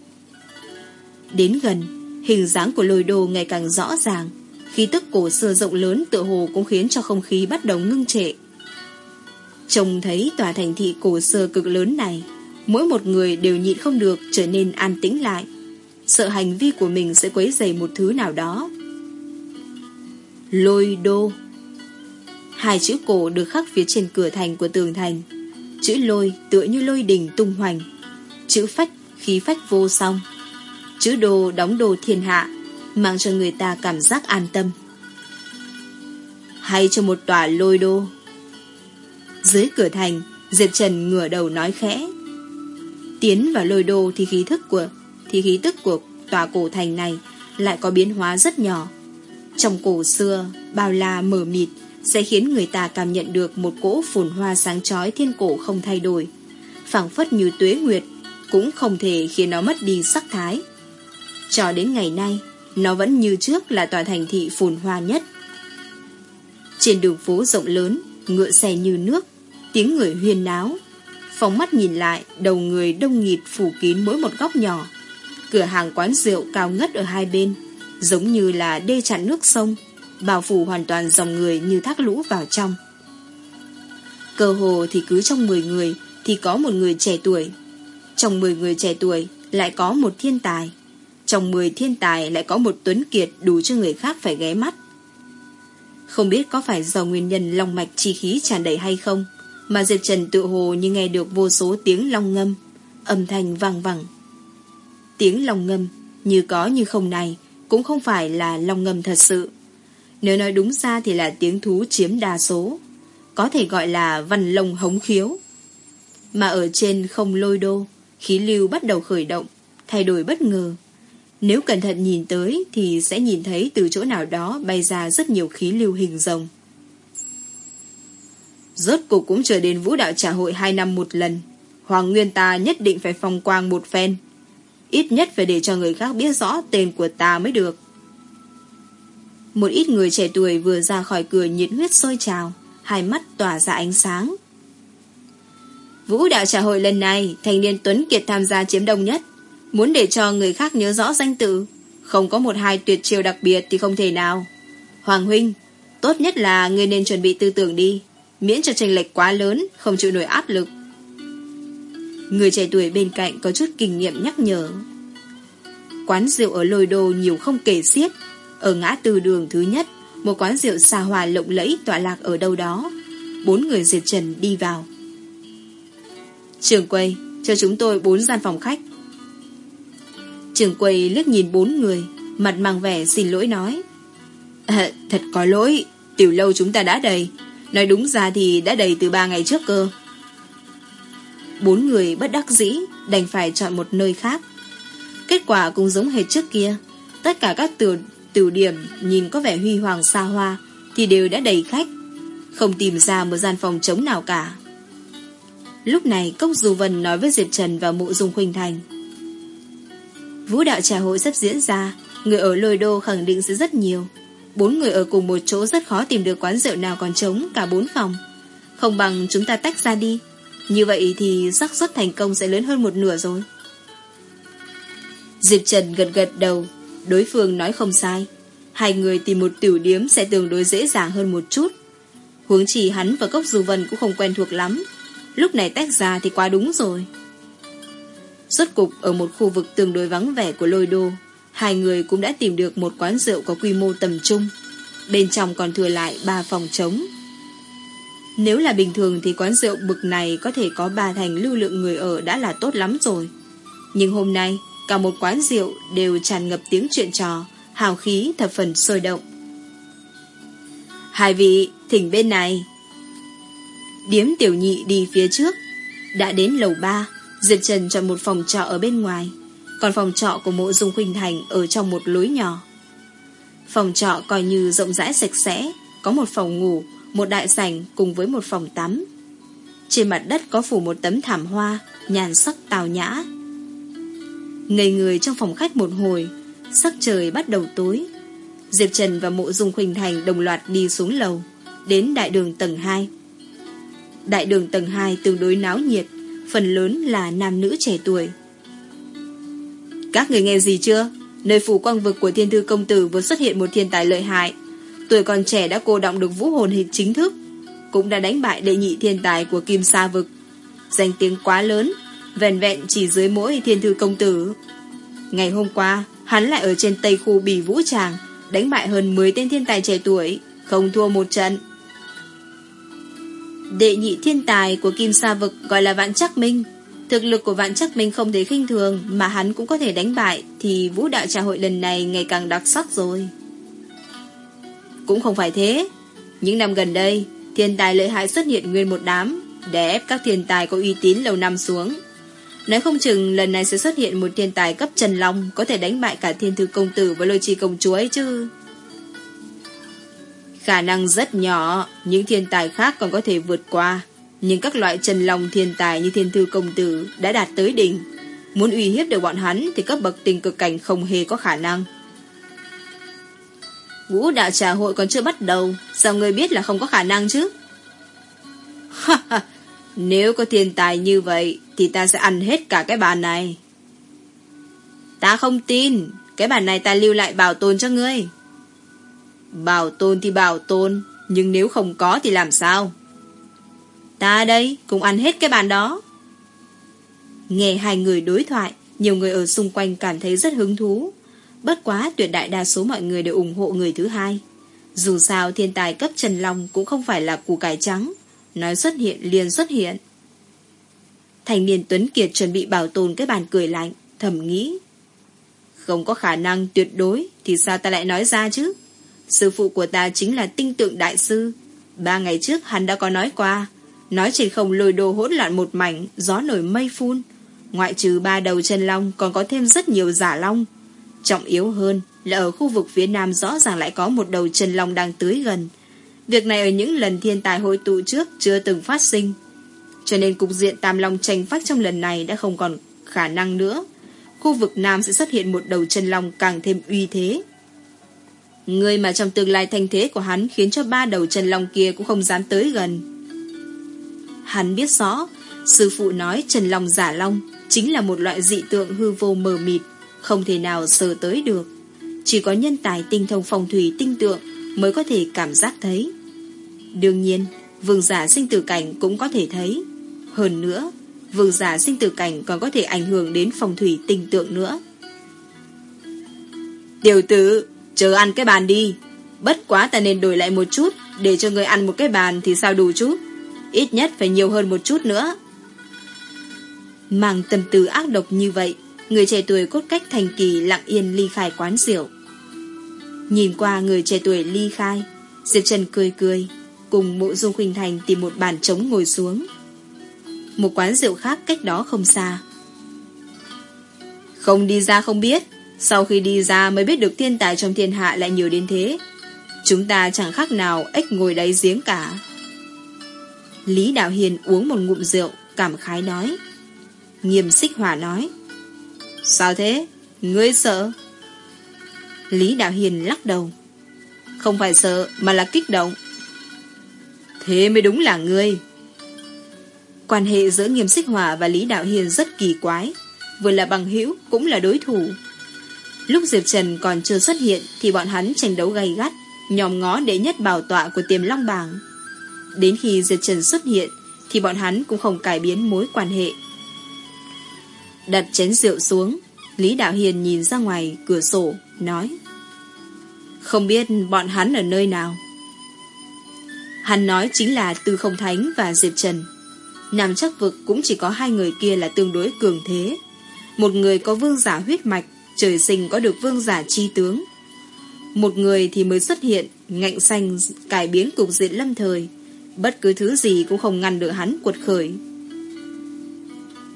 Đến gần, hình dáng của lôi đồ ngày càng rõ ràng, khí tức cổ xưa rộng lớn tựa hồ cũng khiến cho không khí bắt đầu ngưng trệ. Trông thấy tòa thành thị cổ xưa cực lớn này, mỗi một người đều nhịn không được trở nên an tĩnh lại, sợ hành vi của mình sẽ quấy rầy một thứ nào đó. Lôi đô Hai chữ cổ được khắc phía trên cửa thành của tường thành. Chữ lôi tựa như lôi đình tung hoành. Chữ phách khí phách vô song. Chữ đồ đóng đồ thiên hạ, mang cho người ta cảm giác an tâm. Hay cho một tòa lôi đô. Dưới cửa thành, Diệp Trần ngửa đầu nói khẽ. Tiến vào lôi đô thì khí thức của thì khí tức của tòa cổ thành này lại có biến hóa rất nhỏ. Trong cổ xưa, bao la mở mịt, sẽ khiến người ta cảm nhận được một cỗ phồn hoa sáng chói thiên cổ không thay đổi. phảng phất như tuế nguyệt, cũng không thể khiến nó mất đi sắc thái. Cho đến ngày nay, nó vẫn như trước là tòa thành thị phồn hoa nhất. Trên đường phố rộng lớn, ngựa xe như nước, tiếng người huyên náo. Phóng mắt nhìn lại, đầu người đông nghịt phủ kín mỗi một góc nhỏ. Cửa hàng quán rượu cao ngất ở hai bên, giống như là đê chặn nước sông, bao phủ hoàn toàn dòng người như thác lũ vào trong. Cơ hồ thì cứ trong 10 người thì có một người trẻ tuổi. Trong 10 người trẻ tuổi lại có một thiên tài. Trong 10 thiên tài lại có một tuấn kiệt đủ cho người khác phải ghé mắt. Không biết có phải do nguyên nhân lòng mạch chi khí tràn đầy hay không, mà Diệp Trần tự hồ như nghe được vô số tiếng long ngâm, âm thanh vang vẳng. Tiếng long ngâm, như có như không này, cũng không phải là long ngâm thật sự, Nếu nói đúng ra thì là tiếng thú chiếm đa số. Có thể gọi là văn lông hống khiếu. Mà ở trên không lôi đô, khí lưu bắt đầu khởi động, thay đổi bất ngờ. Nếu cẩn thận nhìn tới thì sẽ nhìn thấy từ chỗ nào đó bay ra rất nhiều khí lưu hình rồng. Rốt cục cũng chờ đến vũ đạo trả hội hai năm một lần. Hoàng Nguyên ta nhất định phải phong quang một phen. Ít nhất phải để cho người khác biết rõ tên của ta mới được. Một ít người trẻ tuổi vừa ra khỏi cửa nhiệt huyết sôi trào, hai mắt tỏa ra ánh sáng. Vũ đạo trả hội lần này, thanh niên Tuấn Kiệt tham gia chiếm đông nhất. Muốn để cho người khác nhớ rõ danh tự, không có một hai tuyệt chiêu đặc biệt thì không thể nào. Hoàng Huynh, tốt nhất là ngươi nên chuẩn bị tư tưởng đi, miễn cho tranh lệch quá lớn, không chịu nổi áp lực. Người trẻ tuổi bên cạnh có chút kinh nghiệm nhắc nhở. Quán rượu ở lôi đô nhiều không kể xiết. Ở ngã tư đường thứ nhất, một quán rượu xa hòa lộng lẫy tọa lạc ở đâu đó. Bốn người diệt trần đi vào. Trường quầy, cho chúng tôi bốn gian phòng khách. Trường quầy liếc nhìn bốn người, mặt mang vẻ xin lỗi nói. À, thật có lỗi, tiểu lâu chúng ta đã đầy. Nói đúng ra thì đã đầy từ ba ngày trước cơ. Bốn người bất đắc dĩ Đành phải chọn một nơi khác. Kết quả cũng giống hệt trước kia. Tất cả các tiểu, tiểu điểm Nhìn có vẻ huy hoàng xa hoa Thì đều đã đầy khách. Không tìm ra một gian phòng trống nào cả. Lúc này Cốc Du Vân nói với Diệp Trần và Mộ Dung Khuynh Thành. Vũ đạo trà hội sắp diễn ra Người ở lôi đô khẳng định sẽ rất nhiều. Bốn người ở cùng một chỗ rất khó tìm được quán rượu nào còn trống cả bốn phòng Không bằng chúng ta tách ra đi như vậy thì xác suất thành công sẽ lớn hơn một nửa rồi. Diệp Trần gật gật đầu, đối phương nói không sai. Hai người tìm một tiểu điếm sẽ tương đối dễ dàng hơn một chút. Huống chỉ hắn và Cốc Du Vân cũng không quen thuộc lắm. Lúc này tách ra thì quá đúng rồi. Rốt cục ở một khu vực tương đối vắng vẻ của lôi đô, hai người cũng đã tìm được một quán rượu có quy mô tầm trung. Bên trong còn thừa lại ba phòng trống. Nếu là bình thường thì quán rượu bực này có thể có ba thành lưu lượng người ở đã là tốt lắm rồi. Nhưng hôm nay, cả một quán rượu đều tràn ngập tiếng chuyện trò, hào khí thập phần sôi động. Hai vị, thỉnh bên này. Điếm tiểu nhị đi phía trước, đã đến lầu ba, Diệp Trần chọn một phòng trọ ở bên ngoài, còn phòng trọ của mộ dung khuynh thành ở trong một lối nhỏ. Phòng trọ coi như rộng rãi sạch sẽ, có một phòng ngủ, một đại sảnh cùng với một phòng tắm. Trên mặt đất có phủ một tấm thảm hoa, nhàn sắc tào nhã. Ngây người trong phòng khách một hồi, sắc trời bắt đầu tối. Diệp Trần và mộ dung khuynh thành đồng loạt đi xuống lầu, đến đại đường tầng 2. Đại đường tầng 2 tương đối náo nhiệt, phần lớn là nam nữ trẻ tuổi. Các người nghe gì chưa? Nơi phủ quang vực của thiên thư công tử vừa xuất hiện một thiên tài lợi hại, Tuổi còn trẻ đã cô động được vũ hồn hình chính thức Cũng đã đánh bại đệ nhị thiên tài của Kim Sa Vực. Danh tiếng quá lớn Vẹn vẹn chỉ dưới mỗi thiên thư công tử. Ngày hôm qua Hắn lại ở trên tây khu bỉ vũ tràng Đánh bại hơn 10 tên thiên tài trẻ tuổi Không thua một trận. Đệ nhị thiên tài của Kim Sa Vực Gọi là Vạn Chắc Minh Thực lực của Vạn Chắc Minh không thể khinh thường Mà hắn cũng có thể đánh bại Thì vũ đạo trà hội lần này ngày càng đặc sắc rồi cũng không phải thế. Những năm gần đây, thiên tài lợi hại xuất hiện nguyên một đám, để ép các thiên tài có uy tín lâu năm xuống. Nói không chừng lần này sẽ xuất hiện một thiên tài cấp Trần Long có thể đánh bại cả thiên thư công tử và lôi chi công chúa ấy chứ. Khả năng rất nhỏ, những thiên tài khác còn có thể vượt qua. Nhưng các loại Trần lòng thiên tài như thiên thư công tử đã đạt tới đỉnh. Muốn uy hiếp được bọn hắn thì cấp bậc tình cực cảnh không hề có khả năng. Vũ đạo trà hội còn chưa bắt đầu, Sao người biết là không có khả năng chứ Nếu có thiên tài như vậy Thì ta sẽ ăn hết cả cái bàn này Ta không tin, Cái bàn này ta lưu lại bảo tồn cho ngươi Bảo tồn thì bảo tồn, Nhưng nếu không có thì làm sao Ta đây cũng ăn hết cái bàn đó Nghe hai người đối thoại Nhiều người ở xung quanh cảm thấy rất hứng thú Bất quá tuyệt đại đa số mọi người đều ủng hộ người thứ hai. Dù sao thiên tài cấp Trần Long cũng không phải là củ cải trắng. Nói xuất hiện liền xuất hiện. Thành niên Tuấn Kiệt chuẩn bị bảo tồn cái bàn cười lạnh, thầm nghĩ. Không có khả năng tuyệt đối thì sao ta lại nói ra chứ? Sư phụ của ta chính là tinh tượng đại sư. Ba ngày trước hắn đã có nói qua. Nói trên không lôi đồ hỗn loạn một mảnh, gió nổi mây phun. Ngoại trừ ba đầu chân long còn có thêm rất nhiều giả long. Trọng yếu hơn là ở khu vực phía nam rõ ràng lại có một đầu chân long đang tới gần. Việc này ở những lần thiên tài hội tụ trước chưa từng phát sinh. Cho nên cục diện tam long tranh phách trong lần này đã không còn khả năng nữa. Khu vực nam sẽ xuất hiện một đầu chân long càng thêm uy thế. Người mà trong tương lai thanh thế của hắn khiến cho ba đầu chân long kia cũng không dám tới gần. Hắn biết rõ, sư phụ nói trần long giả long chính là một loại dị tượng hư vô mờ mịt, không thể nào sờ tới được. Chỉ có nhân tài tinh thông phong thủy tinh tượng mới có thể cảm giác thấy. Đương nhiên, vương giả sinh tử cảnh cũng có thể thấy. Hơn nữa, vương giả sinh tử cảnh còn có thể ảnh hưởng đến phong thủy tinh tượng nữa. Tiểu tử, chờ ăn cái bàn đi. Bất quá ta nên đổi lại một chút, để cho người ăn một cái bàn thì sao đủ chút. Ít nhất phải nhiều hơn một chút nữa. Mang tâm tư ác độc như vậy, người trẻ tuổi cốt cách thành kỳ lặng yên ly khai quán rượu. Nhìn qua người trẻ tuổi ly khai, Diệp Trần cười cười, cùng mộ dung khuynh thành tìm một bàn trống ngồi xuống. Một quán rượu khác cách đó không xa. Không đi ra không biết, sau khi đi ra mới biết được thiên tài trong thiên hạ lại nhiều đến thế. Chúng ta chẳng khác nào ếch ngồi đáy giếng cả. Lý Đạo Hiền uống một ngụm rượu, cảm khái nói. Nghiêm xích hỏa nói. Sao thế? Ngươi sợ? Lý Đạo Hiền lắc đầu. Không phải sợ mà là kích động. Thế mới đúng là ngươi. Quan hệ giữa Nghiêm Xích Hỏa và Lý Đạo Hiền rất kỳ quái. Vừa là bằng hữu cũng là đối thủ. Lúc Diệp Trần còn chưa xuất hiện thì bọn hắn tranh đấu gay gắt, nhòm ngó đệ nhất bảo tọa của tiềm long bảng. Đến khi Diệp Trần xuất hiện thì bọn hắn cũng không cải biến mối quan hệ. Đặt chén rượu xuống, Lý Đạo Hiền nhìn ra ngoài cửa sổ, nói Không biết bọn hắn ở nơi nào? Hắn nói chính là Tư Không Thánh và Diệp Trần. Nam chắc vực cũng chỉ có hai người kia là tương đối cường thế. Một người có vương giả huyết mạch Trời sinh có được vương giả chi tướng. Một người thì mới xuất hiện Ngạnh xanh cải biến cục diện lâm thời. Bất cứ thứ gì cũng không ngăn được hắn quật khởi.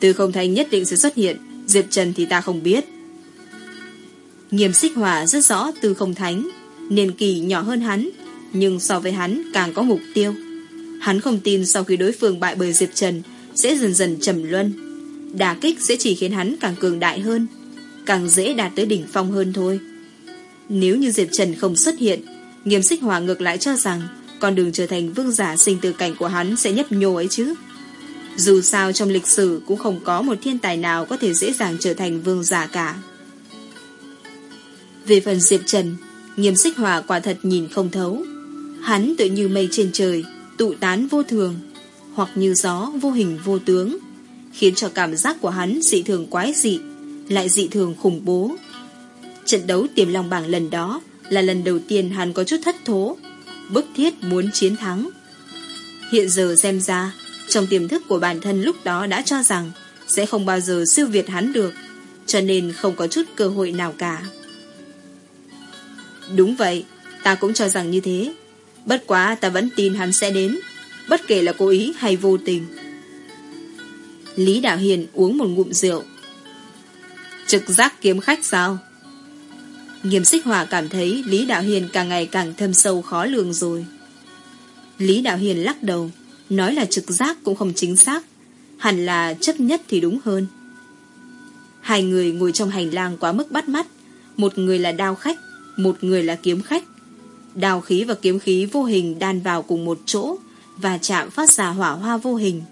Tư không thanh nhất định sẽ xuất hiện, Diệp Trần thì ta không biết. Nghiêm xích hỏa rất rõ từ không thánh Niên kỳ nhỏ hơn hắn, Nhưng so với hắn càng có mục tiêu. Hắn không tin sau khi đối phương bại bởi Diệp Trần, Sẽ dần dần trầm luân. Đà kích sẽ chỉ khiến hắn càng cường đại hơn, Càng dễ đạt tới đỉnh phong hơn thôi. Nếu như Diệp Trần không xuất hiện, Nghiêm xích hỏa ngược lại cho rằng con đường trở thành vương giả sinh từ cảnh của hắn Sẽ nhấp nhô ấy chứ dù sao trong lịch sử cũng không có một thiên tài nào có thể dễ dàng trở thành vương giả cả. Về phần Diệp Trần, nghiêm xích hòa quả thật nhìn không thấu. Hắn tự như mây trên trời, tụ tán vô thường, hoặc như gió vô hình vô tướng, khiến cho cảm giác của hắn dị thường quái dị, lại dị thường khủng bố. Trận đấu tiềm lòng bảng lần đó là lần đầu tiên hắn có chút thất thố, bức thiết muốn chiến thắng. Hiện giờ xem ra, trong tiềm thức của bản thân lúc đó đã cho rằng sẽ không bao giờ siêu việt hắn được, cho nên không có chút cơ hội nào cả. Đúng vậy, ta cũng cho rằng như thế. Bất quá ta vẫn tin hắn sẽ đến, bất kể là cố ý hay vô tình. Lý Đạo Hiền uống một ngụm rượu. Trực giác kiếm khách sao? Nghiêm xích Hòa cảm thấy Lý Đạo Hiền càng ngày càng thâm sâu khó lường rồi. Lý Đạo Hiền lắc đầu, Nói là trực giác cũng không chính xác Hẳn là chấp nhất thì đúng hơn. Hai người ngồi trong hành lang quá mức bắt mắt Một người là đao khách Một người là kiếm khách. Đao khí và kiếm khí vô hình đan vào cùng một chỗ Và chạm phát ra hỏa hoa vô hình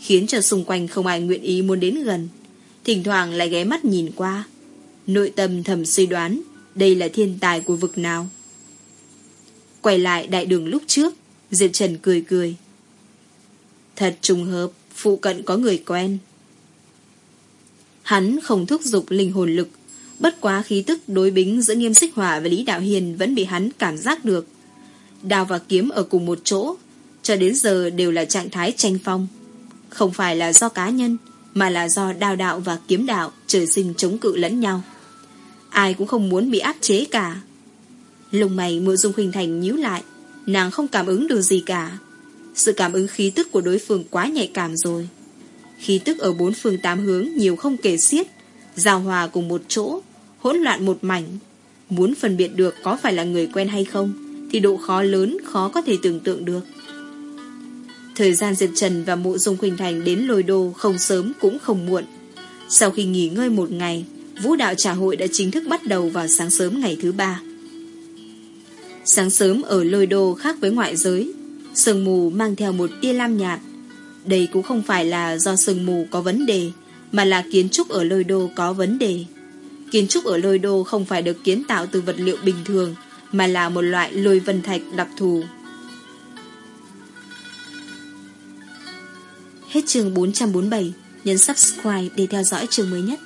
Khiến cho xung quanh không ai nguyện ý muốn đến gần. Thỉnh thoảng lại ghé mắt nhìn qua Nội tâm thầm suy đoán. Đây là thiên tài của vực nào Quay lại đại đường lúc trước Diệp Trần cười cười Thật trùng hợp, phụ cận có người quen. Hắn không thúc giục linh hồn lực, bất quá khí tức đối bính giữa nghiêm xích hỏa và Lý Đạo Hiền vẫn bị hắn cảm giác được. Đào và kiếm ở cùng một chỗ, cho đến giờ đều là trạng thái tranh phong. Không phải là do cá nhân, mà là do đào đạo và kiếm đạo trời sinh chống cự lẫn nhau. Ai cũng không muốn bị áp chế cả. Lông mày mộ dung hình thành nhíu lại Nàng không cảm ứng được gì cả Sự cảm ứng khí tức của đối phương quá nhạy cảm rồi Khí tức ở bốn phương tám hướng Nhiều không kể xiết Giao hòa cùng một chỗ Hỗn loạn một mảnh Muốn phân biệt được có phải là người quen hay không Thì độ khó lớn khó có thể tưởng tượng được Thời gian Diệp Trần và mộ dung khuynh thành đến lôi đô không sớm cũng không muộn. Sau khi nghỉ ngơi một ngày, vũ đạo trà hội đã chính thức bắt đầu vào sáng sớm ngày thứ ba. Sáng sớm ở lôi đô khác với ngoại giới, sương mù mang theo một tia lam nhạt. Đây cũng không phải là do sương mù có vấn đề, mà là kiến trúc ở lôi đô có vấn đề. Kiến trúc ở lôi đô không phải được kiến tạo từ vật liệu bình thường, mà là một loại lôi vân thạch đặc thù. Hết chương 447, nhấn subscribe để theo dõi chương mới nhất.